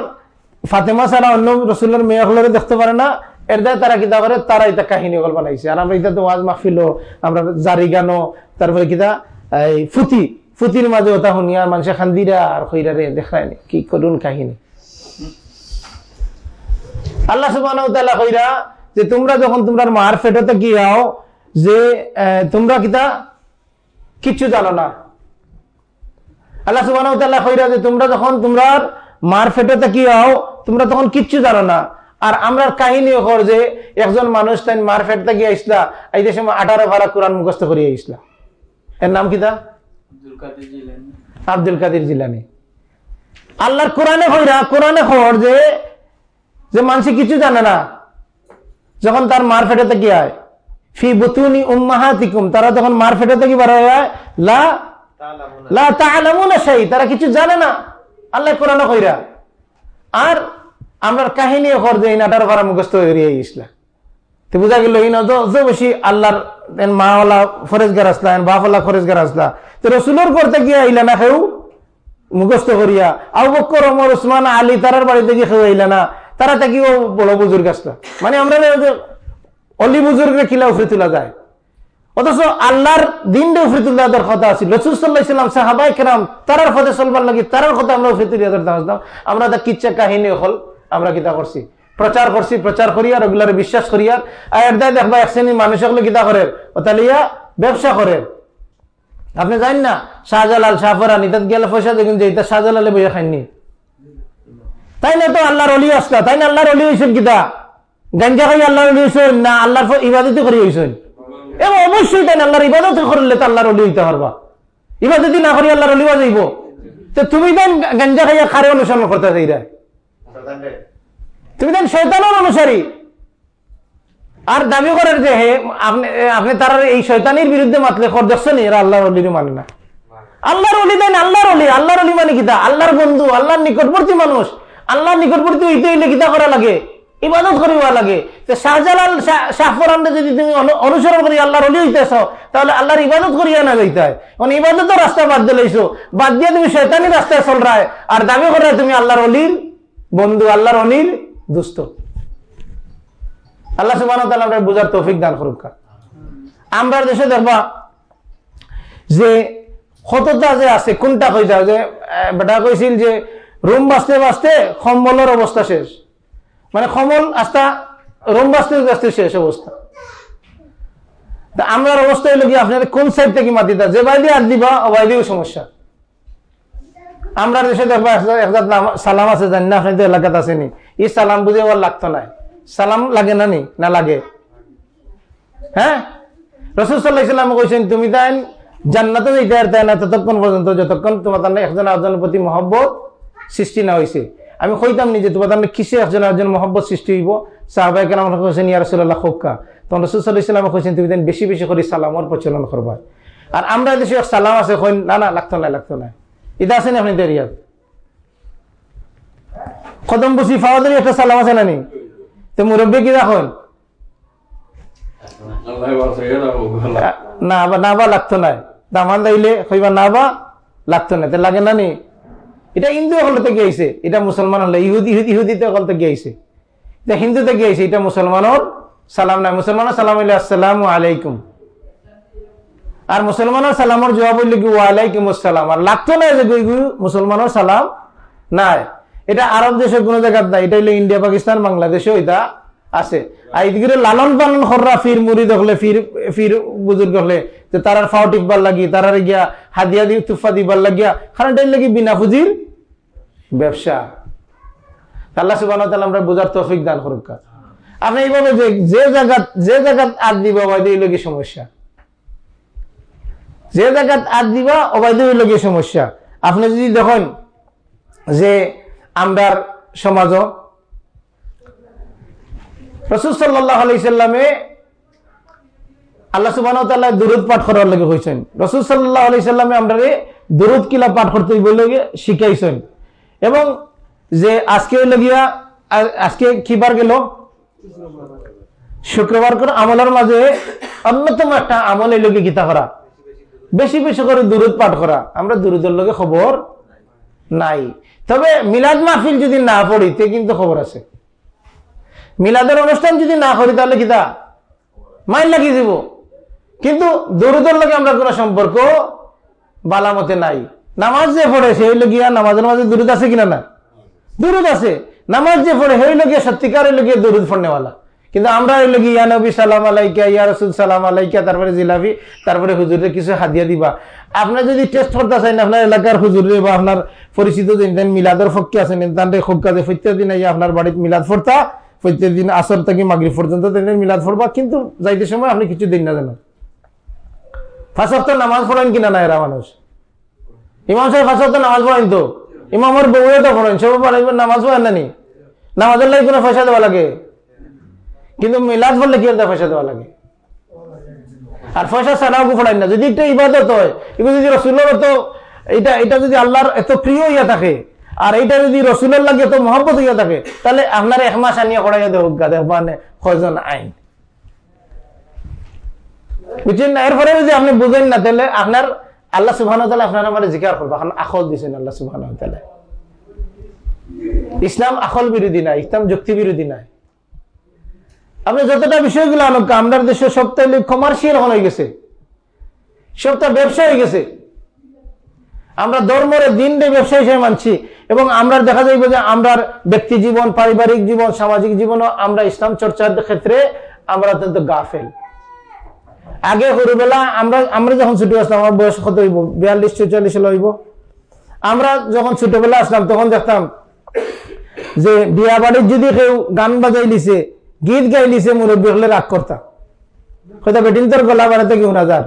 ফাতেমা ছাড়া অন্য রসুলের মেয়ে হলে দেখতে পারে না এর তারা কিতা করে তারা এটা কাহিনী গল্প বানাইছে আর আমরা এটা তো ওয়াজ মাহফিলও আমরা জারি গানো তারপরে কিতা এই ফুতি ফুতির মাঝে ওটা শুনি আর মানুষে খান্দিরা আর খৈরারে দেখায় নি, কি করুন কাহিনী। আল্লাহ কইরা যে তোমরা যখন তোমরা মার ফেটতে কি হও যে তোমরা কিতা? কিচ্ছু জানো না। আল্লাহ তাআলা কইরা যে তোমরা যখন তোমরা মার কি তোমরা তখন কিচ্ছু জানো না। আর আমরার কাহিনী কর যে, একজন মানুষ তাই মার ফেটতে গিয়ে আইসলা, এই সময় আঠারো ভাড়া কোরআন মুখস্থ করিয়ে আইসলা। এর নাম কিতা? আব্দুল কাদের জিলানি। আল্লাহর কোরআনে কইরা, কোরআনে খবর যে যে মানুষ কিছু জানে না। যখন তার মার ফেটাতে কি হয় ফি বুতুনি উম্মাহাতিকুম। তারা যখন মার ফেটাতে কি বার হয় লা লা তাআলামুনা শাই। তারা কিছু জানে না। আল্লাহ কোরআনে কইরা। আর আমরা কাহিনী কর যে এই নাটার পারা মুখস্থ হয়ে ইসলা তো বুঝা গেল নজর যে বেশি আল্লাহর এন মাওয়ালা ফরেজগার আসলা এন বাপওয়ালা ফরেজগার আসলা। তো রসুলের করতে গিয়ে আইলা না কেউ মুখস্থ করিয়া। আবু বক্কর ওমর উসমান আলী তারার বাড়িতে গিয়ে খেয়ে আইলা না। তারা তাকিও বড় বুজুর্গ আসলা? মানে আমরা অলি বুজুর্গরে কিলা উফরে তোলা যায়। অথচ আল্লাহর দিন উফরে দেওয়ার কথা আছে। রসুল সাল্লাহ ইসলাম সাহাবাই কেরাম, তারার পথে চলবার লাগি তারার কথা আমরা উফরে তুলিয়া ধরতে আসতাম আমরা তা কিচ্ছা কাহিনী হল, আমরা কিতা করছি? প্রচার করছি, প্রচার করিয়ার ওগুলার বিশ্বাস করিয়ার আর দায় দেখবা এক শ্রেণির মানুষ হলে কিতা করে? ওতালিয়া ব্যবসা করে। আপনি জানেন না, শাহজালাল, শাহফরান ইতাত গেলে পয়সা দেখুন যে এটা শাহজালালে বইয়া খাইনি। তাই না তো আল্লাহর অলি আসলা। তাই না আল্লাহর অলি হয়েছেন কিতা? গাঞ্জা খাই আল্লাহর অলি হয়েছেন না আল্লাহর ইবাদতে করে হয়েছেন এবং অবশ্যই তাই আল্লাহর ইবাদতে করলে তো আল্লাহর অলি হইতে পারবা। ইবাদতি না করি আল্লাহর অলি যাইব। তো তুমি তাই গাঞ্জা খাইয়া খারে অনুসরণ করতে চাই তুমি তাই শৈতানের অনুসারী। আর দাবি করার যে হে, আপনি আপনি তার এই শৈতানির বিরুদ্ধে মাতলে খর দেখছেন এরা আল্লাহর অলির মানে না। আল্লাহর অলি দেন আল্লাহর অলি। আল্লাহর অলি মানে কিতা? আল্লাহর বন্ধু, আল্লাহর নিকটবর্তী মানুষ। আল্লাহর নিকটবর্তী হইতে হইলে কিতা করা লাগে, ইবাদত করিবা লাগে। তো শাহজালাল শাহফরানকে যদি তুমি অনুসরণ করি, আল্লাহর অলি হইতেছ, তাহলে আল্লাহর ইবাদত করিয়া না যাইতে হয় মানে ইবাদতের রাস্তা বাদ দিলেছো বাদ দিয়ে তুমি শৈতানি রাস্তায় চল রায়। আর দাবি করে তুমি আল্লাহর অলির বন্ধু, আল্লাহর অলির দুস্থ আল্লাহ সুবাহ আমরা বুঝার তৌফিক দান করুক। আমরা দেশে দেখবা যে সততা যে আছে, কোনটা কই যাও যে বেটা কইছিল যে রুম বাঁচতে বাঁচতে কম্বলের অবস্থা শেষ। মানে কম্বল আস্তা রুম বাঁচতে বাঁচতে শেষ অবস্থা। তা আমরার অবস্থা হইল কি, আপনার কোন সাইড থেকে মাতি দা যে বাইদি আর দিবা ওবাইদিও সমস্যা। আমরা দেশে দেখবা একজাত সালাম আছে, জানি না, আপনি তো এলাকাত আসেনি এই সালাম বুঝে আবার লাগতো না। সালাম লাগে না নি? না লাগে? হ্যাঁ? রসুল সাল্লাহ ইসলাম কইছেন, তুমি তাই জান্নাতে যেতে আর তাই না, ততক্ষণ পর্যন্ত, যতক্ষণ তোমার একজন আরেকজনের প্রতি মহব্বত সৃষ্টি না হয়েছে আমি কইতাম নি যে তোমার তার কিসে একজন আরেকজন মহব্বত সৃষ্টি হইব? সাহবাই কেন আমার কইছেন, ইয়া রসুল্লাহ খোকা তখন রসুল সাল্লাহ ইসলাম কইছেন, তুমি তাই বেশি বেশি করে সালামর প্রচলন করবা। আর আমরা দেশে সালাম আছে কই না না, লাগতো না লাগতো না। এটা আছে না আপনি দেরিয়াত? কদম বসি ফাওয়াদের একটা সালাম আছে না নি? তো মুরব্বী কি রাখুন না বা না বা লাগতো না দামান দাইলে কইবা, না বা, লাগতো না। লাগে না নি? এটা হিন্দু হল থেকে আইছে, এটা মুসলমান হলে, ইহুদি ইহুদি, ইহুদিতে হল থেকে আইছে। এটা হিন্দু থেকে আইছে, এটা মুসলমানের সালাম নাই। মুসলমানের সালাম হইলে, আসসালাম আলাইকুম। আর মুসলমানের সালামর জবাব হইলে কি ওয়ালাইকুম আসসালাম আর লাগতো না যে মুসলমানের সালাম নাই। এটা আরব দেশের কোনো জায়গার নাই, এটা হইলে ইন্ডিয়া, পাকিস্তান বাংলাদেশে এটা আছে। আর এদিকে লালন পালন খররা ফির মুড়ি দেখলে ফির ফির বুজুর্গ হলে, যে তারার ফাও টিপবার লাগি তারার গিয়া হাদিয়া দিয়ে তুফা দিবার লাগিয়া কারণ এটাই লাগি বিনা পুঁজির ব্যবসা। আল্লাহ সুবাহ আমরা বোঝার তৌফিক দান করুক আপনি এইভাবে যে যে জায়গা যে জায়গাত আদ দিবা অবাধ কি সমস্যা। যে জায়গাত আদ দিবা অবাধ কি সমস্যা। আপনি যদি দেখেন যে আমরার সমাজ রসুল আল্লাহ সুবাহ পাঠ করার হয়েছেন সাল্লাহ আমরা কিলা পাঠ করতে বলে শিখাইছেন। এবং যে আজকে লগিয়া, আজকে গেল? শুক্রবার করে আমলের মাঝে অন্যতম একটা আমল এই লোকে গীতা করা। বেশি বেশি করে দুরুদ পাঠ করা। আমরা দুরুদের লোকে খবর নাই। তবে মিলাদ মাহফিল যদি না পড়ি, তে কিন্তু খবর আছে। মিলাদের অনুষ্ঠান যদি না করি তাহলে কিতা মাইন লাগিয়ে দিব? কিন্তু দরুদের লগে আমরা কোনো সম্পর্ক বালামতে নাই। নামাজ যে পড়ে, সেই লগিয়া নামাজের মাঝে দূরত আছে কিনা না? দূরত আছে। নামাজ যে পড়ে, সেই লগিয়া সত্যিকারের লগিয়া দূরত ফোনেওয়ালা কিন্তু আমরা এই লগি ইয়া নবী সালাম আলাইকা, ইয়া রসুল সালাম আলাইকা, তারপরে জিলাপি, তারপরে হুজুরের কিছু হাদিয়া দিবা। আপনার যদি টেস্ট করতে চান, আপনার এলাকার হুজুরে বা আপনার পরিচিত যেন মিলাদের ফক্কি আছেন তাদের খোকাজে ফত্যা দিন আপনার বাড়িতে মিলাদ ফোরতা প্রত্যেক দিন আসর থেকে মাগরি পর্যন্ত দিনের মিলাদ পড়বা, কিন্তু যাইতে সময় আপনি কিছু দিন না জানো ফাঁসক্ত নামাজ পড়েন কিনা না এরা মানুষ? ইমাম সাহেব ফাঁসক্ত নামাজ পড়েন তো? ইমামের বউয়ে তো পড়েন সব নামাজ পড়েন না নি? নামাজের লাগে কোনো পয়সা দেওয়া লাগে? কিন্তু মিলাদ পড়লে কি পয়সা দেওয়া লাগে? আর পয়সা ছাড়াও পড়াই না। যদি একটা ইবাদত হয় যদি রসুলের তো এটা এটা যদি আল্লাহর এত প্রিয় ইয়া থাকে আর এইটা যদি রসুলের লাগে তো মহব্বত হইয়া থাকে, তাহলে আপনার এক মাস আনিয়া করাইয়া দেব মানে কয়জন আইন। বুঝছেন না? এরপরে যদি আপনি বুঝেন না, তাহলে আপনার আল্লাহ সুবাহ আপনার আমার জিকার করব। এখন আখল দিচ্ছেন আল্লাহ সুবাহ ইসলাম আখল বিরোধী নাই, ইসলাম যুক্তি বিরোধী নাই। আপনি যতটা বিষয়গুলো আনুক আমরা দেশে সপ্তাহে কমার্শিয়াল হয়ে গেছে। সবটা ব্যবসা হয়ে গেছে। আমরা ধর্মরে দিন ব্যবসা হিসেবে মানছি এবং আমরা দেখা যাইব যে আমরা ব্যক্তি জীবন, পারিবারিক জীবন, সামাজিক জীবনও আমরা ইসলাম চর্চার ক্ষেত্রে আমরা অত্যন্ত গাফেল। আগে সরুবেলা আমরা আমরা যখন ছুটি আসলাম আমার বয়স কত হইব? বিয়াল্লিশ চল্লিশ হইব। আমরা যখন ছোটবেলা আসলাম, তখন দেখতাম যে বিয়া বাড়ির যদি কেউ গান বাজাই লিছে, গীত গাই লিছে, মুরব্বী হলে রাগ করতাম হয়তো বেটিন, তোর গলা বাড়াতে কেউ না যার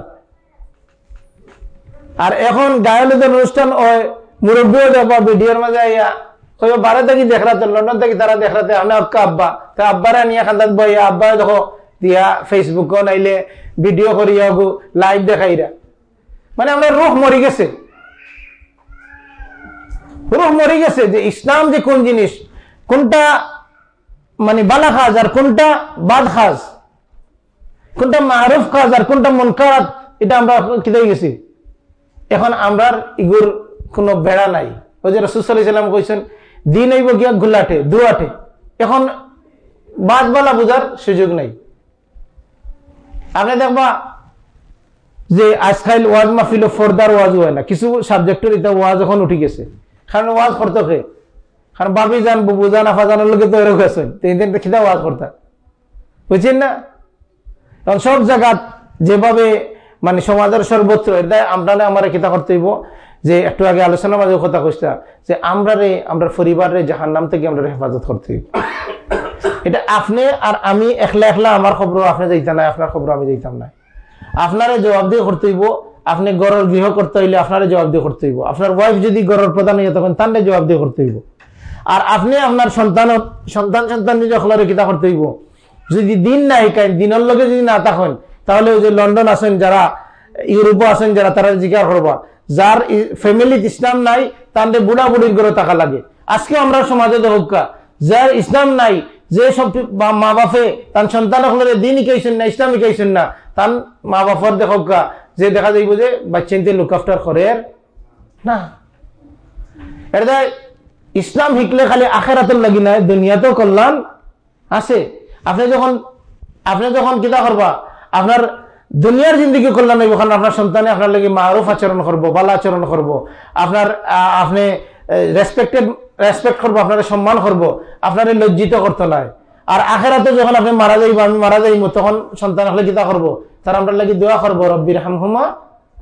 আর এখন গায়লদের অনুষ্ঠান হয় মুরব্বীও দেখবা ভিডিওর মাঝে আইয়া কইব বারে থেকে দেখরাতে, লন্ডন থেকে তারা দেখরাতে, আমি আক্কা আব্বা। তা আব্বারা নিয়ে খান্দাত বইয়া, আব্বা দেখো, দিয়া ফেসবুক নাইলে ভিডিও করিয়া লাইভ দেখাইরা। মানে আমরা রুখ মরি গেছে। রুখ মরি গেছে যে ইসলাম যে কোন জিনিস, কোনটা মানে বালা খাজ আর কোনটা বাদ খাজ কোনটা মারুফ খাজ আর কোনটা মনকারাত, এটা আমরা কিতাই গেছি। এখন আমরার ইগুর কোনো বেড়া নাই। ওই যে রসুসাল্লাম কইছেন, দিন আইব গিয়া গুলাটে দুয়াটে। এখন বাদবালা বুঝার সুযোগ নাই। আপনি দেখবা যে আজকাল ওয়াজ মাহফিল ফর্দার ওয়াজ হয় না। কিছু সাবজেক্টের এটা ওয়াজ এখন উঠি গেছে। কারণ ওয়াজ করতে খে কারণ বাবি যান বুবু যান আফা জানার লোকে তো এরকম আছেন। তিন দিন খিদা ওয়াজ করতা বুঝছেন না? এখন সব জায়গা যেভাবে মানে সমাজের সর্বত্র এটা আমরা আমার কিতা করতে হইব? যে একটু আগে আলোচনার মাঝে কথা কইতা যে আমরা রে আমরা পরিবারের জাহান নাম থেকে আমরা হেফাজত করতে হইব। এটা আপনি আর আমি একলা একলা আমার খবর আপনি যাইতাম না, আপনার খবর আমি যাইতাম না। আপনারে জবাব দিয়ে করতে হইব, আপনি গড়ের গৃহ করতে হইলে আপনারে জবাব দিয়ে করতে হইব। আপনার ওয়াইফ যদি গড়ের প্রধান হইয়া তখন তার জবাব দিয়ে করতে হইব। আর আপনি আপনার সন্তান সন্তান সন্তান যদি অখলারে কিতা করতে হইব? যদি দিন না শিকায় দিনের লগে যদি না থাকেন তাহলে ওই যে লন্ডন আছেন যারা ইউরোপে আছেন যারা, তারা জিজ্ঞাসা করবা, যার ফ্যামিলি ইসলাম নাই তাদের বুড়া বুড়ির ঘরে টাকা লাগে। আজকে আমরা সমাজে দেখা যার ইসলাম নাই, যে সব মা বাপে তার সন্তান হলে দিন শিকাইছেন না ইসলাম শিকাইছেন না, তার মা বাপর দেখা যে দেখা যাইব যে বাচ্চাইতে লুক আফটার করে। না। এটা ইসলাম শিকলে খালি আখেরাতের লাগি নাই, দুনিয়াতেও কল্যাণ আছে। আপনি যখন আপনি যখন কিতা করবা আপনার দুনিয়ার জিন্দগি হইব কারণ আপনার সন্তানে আপনার লাগে মারুফ আচরণ করব ভালো আচরণ করব, আপনার আপনি রেসপেক্টেড রেসপেক্ট করব, আপনার সম্মান করব, আপনার লজ্জিত করতে নাই। আর আখেরাতে যখন আপনি মারা যাইব, আমি মারা যাইব তখন সন্তান হলে কিতা করব? তার আমরা লাগে দোয়া করব রব্বির হামহুমা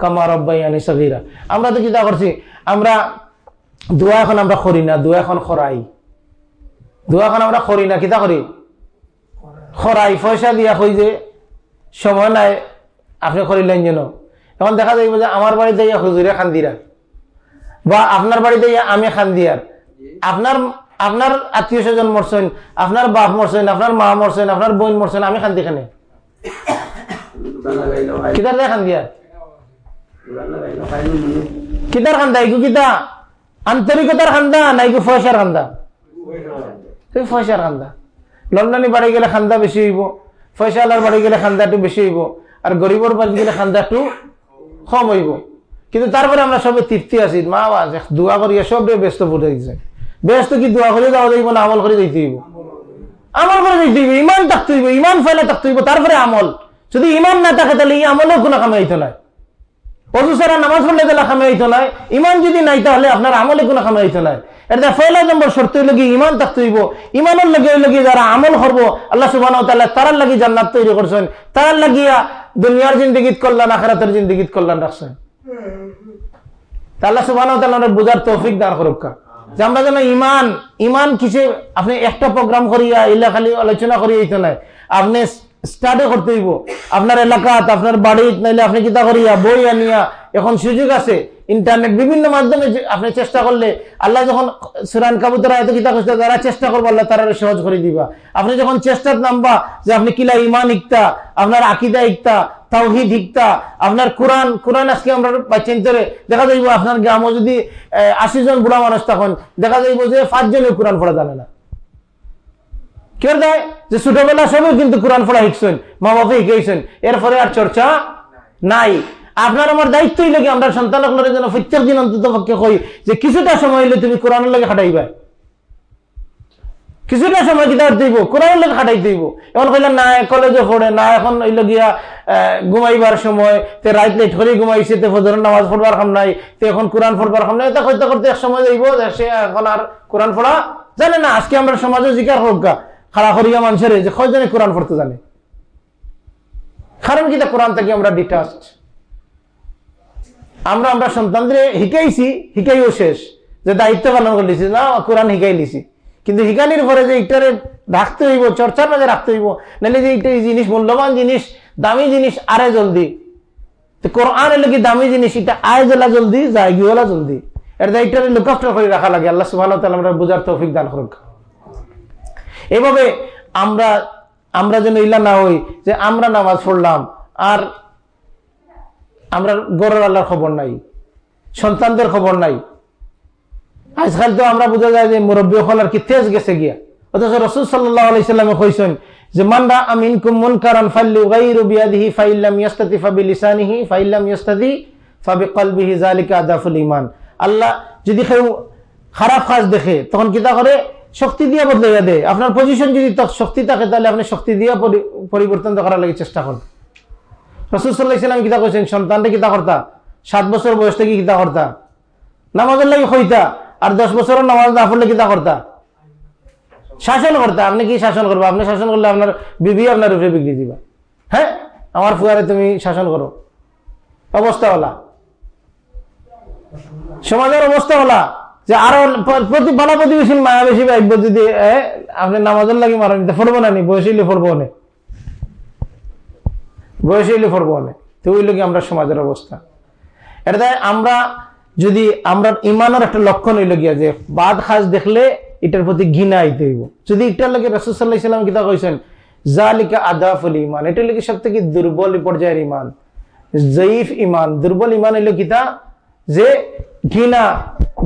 কামা রব্বাই আনি সগিরা। আমরা তো কিতা করছি? আমরা দোয়া এখন আমরা করি না, দোয়া এখন খরাই। দোয়া এখন আমরা করি না কিতা করি? খরাই, পয়সা দিয়া কই যে সময় নাই আপনি করিলেন যেন। এখন দেখা যাইব যে আমার বাড়িতে ইয়া হুজুরে খান্দিরা। বা আপনার বাড়িতে ইয়া আমি খান্দিয়ার। আপনার আপনার আত্মীয় স্বজন মরছেন, আপনার বাপ মরছেন, আপনার মা মরছেন, আপনার বোন মরছেন, আমি খান্দি খানে কিতার দেয় খান্দিয়ার কিতার খান্দা? ইগু কিতা? আন্তরিকতার খান্দা না ইগু পয়সার খান্দা পয়সার খান্দা। লন্ডনে বাড়ি গেলে খান্দা বেশি হইব। পয়সাওয়ালার বাড়ি গেলে খান্দা একটু বেশি হইব, আর গরিবর বাড়ি গেলে খান্দা একটু কম হইব। কিন্তু তারপরে আমরা সবে তৃপ্তি আছি, মা বা দোয়া করিয়া সবে ব্যস্ত পড়ে গেছে। ব্যস্ত কি দোয়া করে যাওয়া যাইব না, আমল করে দিতে হইব? আমল করে দিতে হইব, ইমান থাকতে হইব, ইমান ফেলে থাকতে হইব, তারপরে আমল। যদি ইমান না থাকে, তাহলে এই আমলও কোনো কামে হইতে না অজু সারা নামাজ পড়লে তাহলে খামে হইতো না। ইমান যদি নাই তাহলে আপনার আমলে কোনো খামে হইতো না। এটা পয়লা নম্বর শর্ত ইমান ইমানের যারা আমল করব, আল্লাহ তারার জান্নাত তৈরি করছেন। লাগিয়া দুনিয়ার রাখছেন। আল্লাহ তৌফিক যে আমরা যেন ইমান ইমান কিসে আপনি একটা প্রোগ্রাম করিয়া খালি আলোচনা করিয়া এইতো আপনি স্টার্টে করতে হইব। আপনার এলাকাত, আপনার বাড়িত, নাইলে আপনি কিতা করিয়া, বই আনিয়া, এখন সুযোগ আছে। ইন্টারনেট বিভিন্ন মাধ্যমে আপনি চেষ্টা করলে, আল্লাহ যখন সুরান কাবুতরা এত কিতা করছে যারা চেষ্টা করব আল্লাহ তারা সহজ করে দিবা। আপনি যখন চেষ্টার নামবা যে আপনি কিলা ইমান ইকতা, আপনার আকিদা ইকতা, তাওহিদ ইকতা, আপনার কোরআন কোরআন আজকে আমরা পাচ্ছেন ধরে দেখা যাইব আপনার গ্রামও যদি আশি জন বুড়া মানুষ তখন, দেখা যাইব যে পাঁচজনে কোরআন পড়া জানে না। কেউ দেয় যে ছোটবেলা সবাই কিন্তু কোরআন পড়া শিখছেন মা বাবা শিখাইছেন এরপরে আর চর্চা নাই। আপনার আমার দায়িত্বই লাগে আমরা সন্তান যেন প্রত্যেক দিন অন্তত পক্ষে কই যে কিছুটা সময় হইলে তুমি কোরআনের লাগে খাটাইবা। কিছুটা সময় কিতা দিব, কোরআনের লাগে খাটাই দিব। এখন কইলে না, কলেজে পড়ে, না, এখন হইল গিয়া ঘুমাইবার সময়, তে রাইট লেট করে ঘুমাইছে, তে ফজর নামাজ পড়বার খাম নাই, তে এখন কোরআন পড়বার খাম নাই এটা করতে করতে এক সময় যাইব সে এখন আর কোরআন পড়া জানে না। আজকে আমরা সমাজে জিকার হোক খাড়া মানুষের যে কয়জনে কোরআন পড়তে জানে? কারণ কিতা কোরআন থেকে আমরা ডিটাচড আমরা আমরা সন্তানদের শিখাইছি, শিখাইও শেষ। যে দায়িত্ব পালন করে না, কোরআন শিখাই লিছি কিন্তু হিকানির পরে যে ইটারে রাখতে হইব, চর্চার মাঝে রাখতে হইব, নাহলে যে এটা জিনিস, মূল্যবান জিনিস, দামি জিনিস, আরে জলদি। তো কোরআন এলে কি দামি জিনিস এটা আয় জেলা জলদি যায় গিওলা জলদি। এটা এটারে লুক আফটার করে রাখা লাগে। আল্লাহ সুবাহ আমরা বুঝার তৌফিক দান করুক। এভাবে আমরা আমরা যেন ইলা না হই, যে আমরা নামাজ পড়লাম, আর আমরা গরের আল্লাহর খবর নাই, সন্তানদের খবর নাই। আজকাল তো আমরা বোঝা যায় যে মুরব্বী হলার কি তেজ গেছে গিয়া। অথচ রসুল সাল্লাহ আলাইসাল্লামে কইছেন যে, মানরা আমিন কুমন কারণ ফাল্লু গাইরু ফাইল্লাম ইয়াস্তাতি ফাবি লিসানিহি ফাইল্লাম ইয়াস্তাতি ফাবি কলবিহি জালিকা আদাফুল ইমান আল্লাহ যদি কেউ খারাপ কাজ দেখে, তখন কিতা করে? শক্তি দিয়া বদলাইয়া দেয় আপনার পজিশন যদি শক্তি থাকে, তাহলে আপনি শক্তি দিয়া পরি- পরিবর্তন করার লাগে চেষ্টা করেন। রসুল সাল্লাহ ইসলাম কিতা কইছেন? সন্তানটা কিতা করতা? সাত বছর বয়স থেকে কিতা করতা? নামাজের লাগে হইতা আর দশ বছরের নামাজ না পড়লে কিতা করতা? শাসন করতা। আপনি কি শাসন করব? আপনি শাসন করলে আপনার বিবি আপনার উপরে বিক্রি দিবা। হ্যাঁ? আমার ফুয়ারে তুমি শাসন করো। অবস্থা হলা। সমাজের অবস্থা হলা। যে আরও প্রতি পাড়া প্রতিবেশী মায়া বেশি ভাইব যদি আপনি নামাজের লাগে মারা নিতে পড়ব না নি, বয়স হইলে পড়ব না। বয়স হইলে পড়ব না। তো ওই লোকে আমরা সমাজের অবস্থা। এটা আমরা যদি আমরা ইমানের একটা লক্ষণ হইল গিয়া যে, বাদ খাস দেখলে এটার প্রতি ঘৃণা আইতে হইব। যদি এটার লাগে রসুল্লাহ ইসলাম কিতা কইছেন, জালিকা আদাফুল ইমান এটা লাগে সব থেকে দুর্বল পর্যায়ের ইমান জয়ীফ ইমান দুর্বল ইমান হইল কিতা? যে ঘৃণা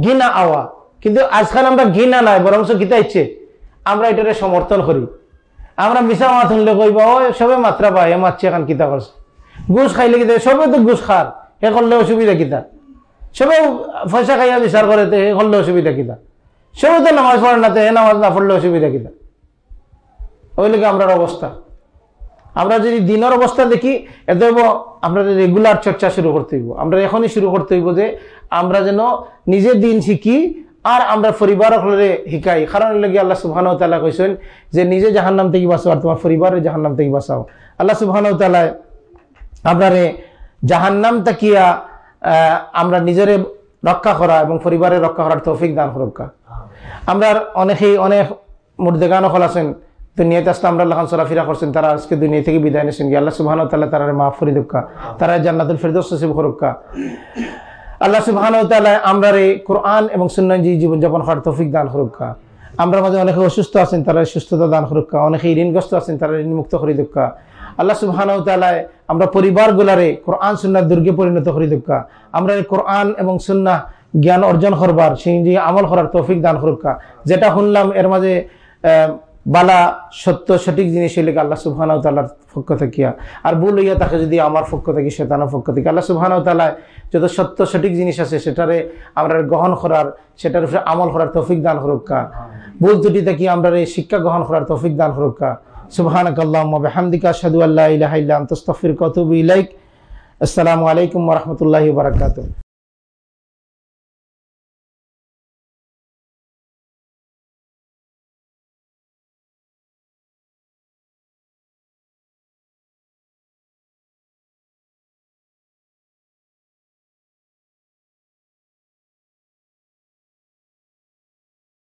ঘৃণা আওয়া। কিন্তু আজকাল আমরা ঘৃণা নাই বরং কিতা ইচ্ছে। আমরা এটারে সমর্থন করি। আমরা মিশা শুনলে কইব, ও, সবে মাত্রা পায়, এ মাতছে এখন কিতা করছে। ঘুষ খাইলে কিতা সবে তো ঘুষ খার হে করলে অসুবিধা কিতা সবে পয়সা খাইয়া বিচার করে তে হে করলে অসুবিধা কিতা সবে তো নামাজ পড়ে না তে হে নামাজ না পড়লে অসুবিধা কিতা ওই লোকে আমরা অবস্থা। আমরা যদি দিনের অবস্থা দেখি এত আমরা রেগুলার চর্চা শুরু করতে হইব। আমরা এখনই শুরু করতে হইব যে আমরা যেন নিজের দিন শিখি আর আমরা পরিবার হলে শিকাই কারণ লাগে আল্লাহ সুবহান তালা কইছেন যে নিজে জাহান নাম থেকে বাঁচাও আর তোমার পরিবারের জাহান নাম থেকে বাঁচাও। আল্লাহ সুবহান তালা আপনারে জাহান্নাম তাকিয়া আমরা নিজেরে রক্ষা করা এবং পরিবারের রক্ষা করার তৌফিক দান রক্ষা আমরা অনেকেই অনেক মুর্দেগান হল আছেন। দুনিয়াতে আসলে আমরা লাখান চলাফেরা করছেন, তারা আজকে দুনিয়া থেকে বিদায় নিয়েছেন। গিয়ে আল্লাহ সুবাহ তাল্লাহ তারা মাফ ফরি দুঃখা তারা জান্নাতুল ফেরদৌস নসিব করুকা আল্লাহ সুবহান তাআলা আমরা রে কোরআন এবং সুন্নাহ জীবন যাপন করার তৌফিক দান করুকা আমরা মাঝে অনেকে অসুস্থ আছেন তারা সুস্থতা দান করুকা অনেকে ঋণগ্রস্ত আছেন তারা ঋণ মুক্ত করে দুঃখা আল্লাহ সুবহান তাআলা আমরা পরিবারগুলারে কোরআন, সুন্নাহ দুর্গে পরিণত করে দুঃখা আমরা কোরআন এবং সুন্নাহ জ্ঞান অর্জন করবার, সেই আমল করার তৌফিক দান করুকা যেটা শুনলাম এর মাঝে বালা সত্য, সঠিক জিনিস হইলে আল্লাহ সুবহান তাল্লাহর পক্ষ থাকিয়া আর ভুল হইয়া তাকে যদি আমার পক্ষ থেকে শেতানোর পক্ষ থেকে, আল্লাহ সুবহান তাল্লাহ যত সত্য, সঠিক জিনিস আছে, সেটারে আমরা গ্রহণ করার, সেটার উপরে আমল করার তৌফিক দান করুকা ভুল ত্রুটি থেকে আমরা এই শিক্ষা গ্রহণ করার তৌফিক দান করুকা সুবহানাক আল্লাহুম্মা বিহামদিকা আশহাদু আল্লা ইলাহা ইল্লা আনতা ইলাইক। আসসালামু আলাইকুম রাহমাতুল্লাহি বারাকাতুহু।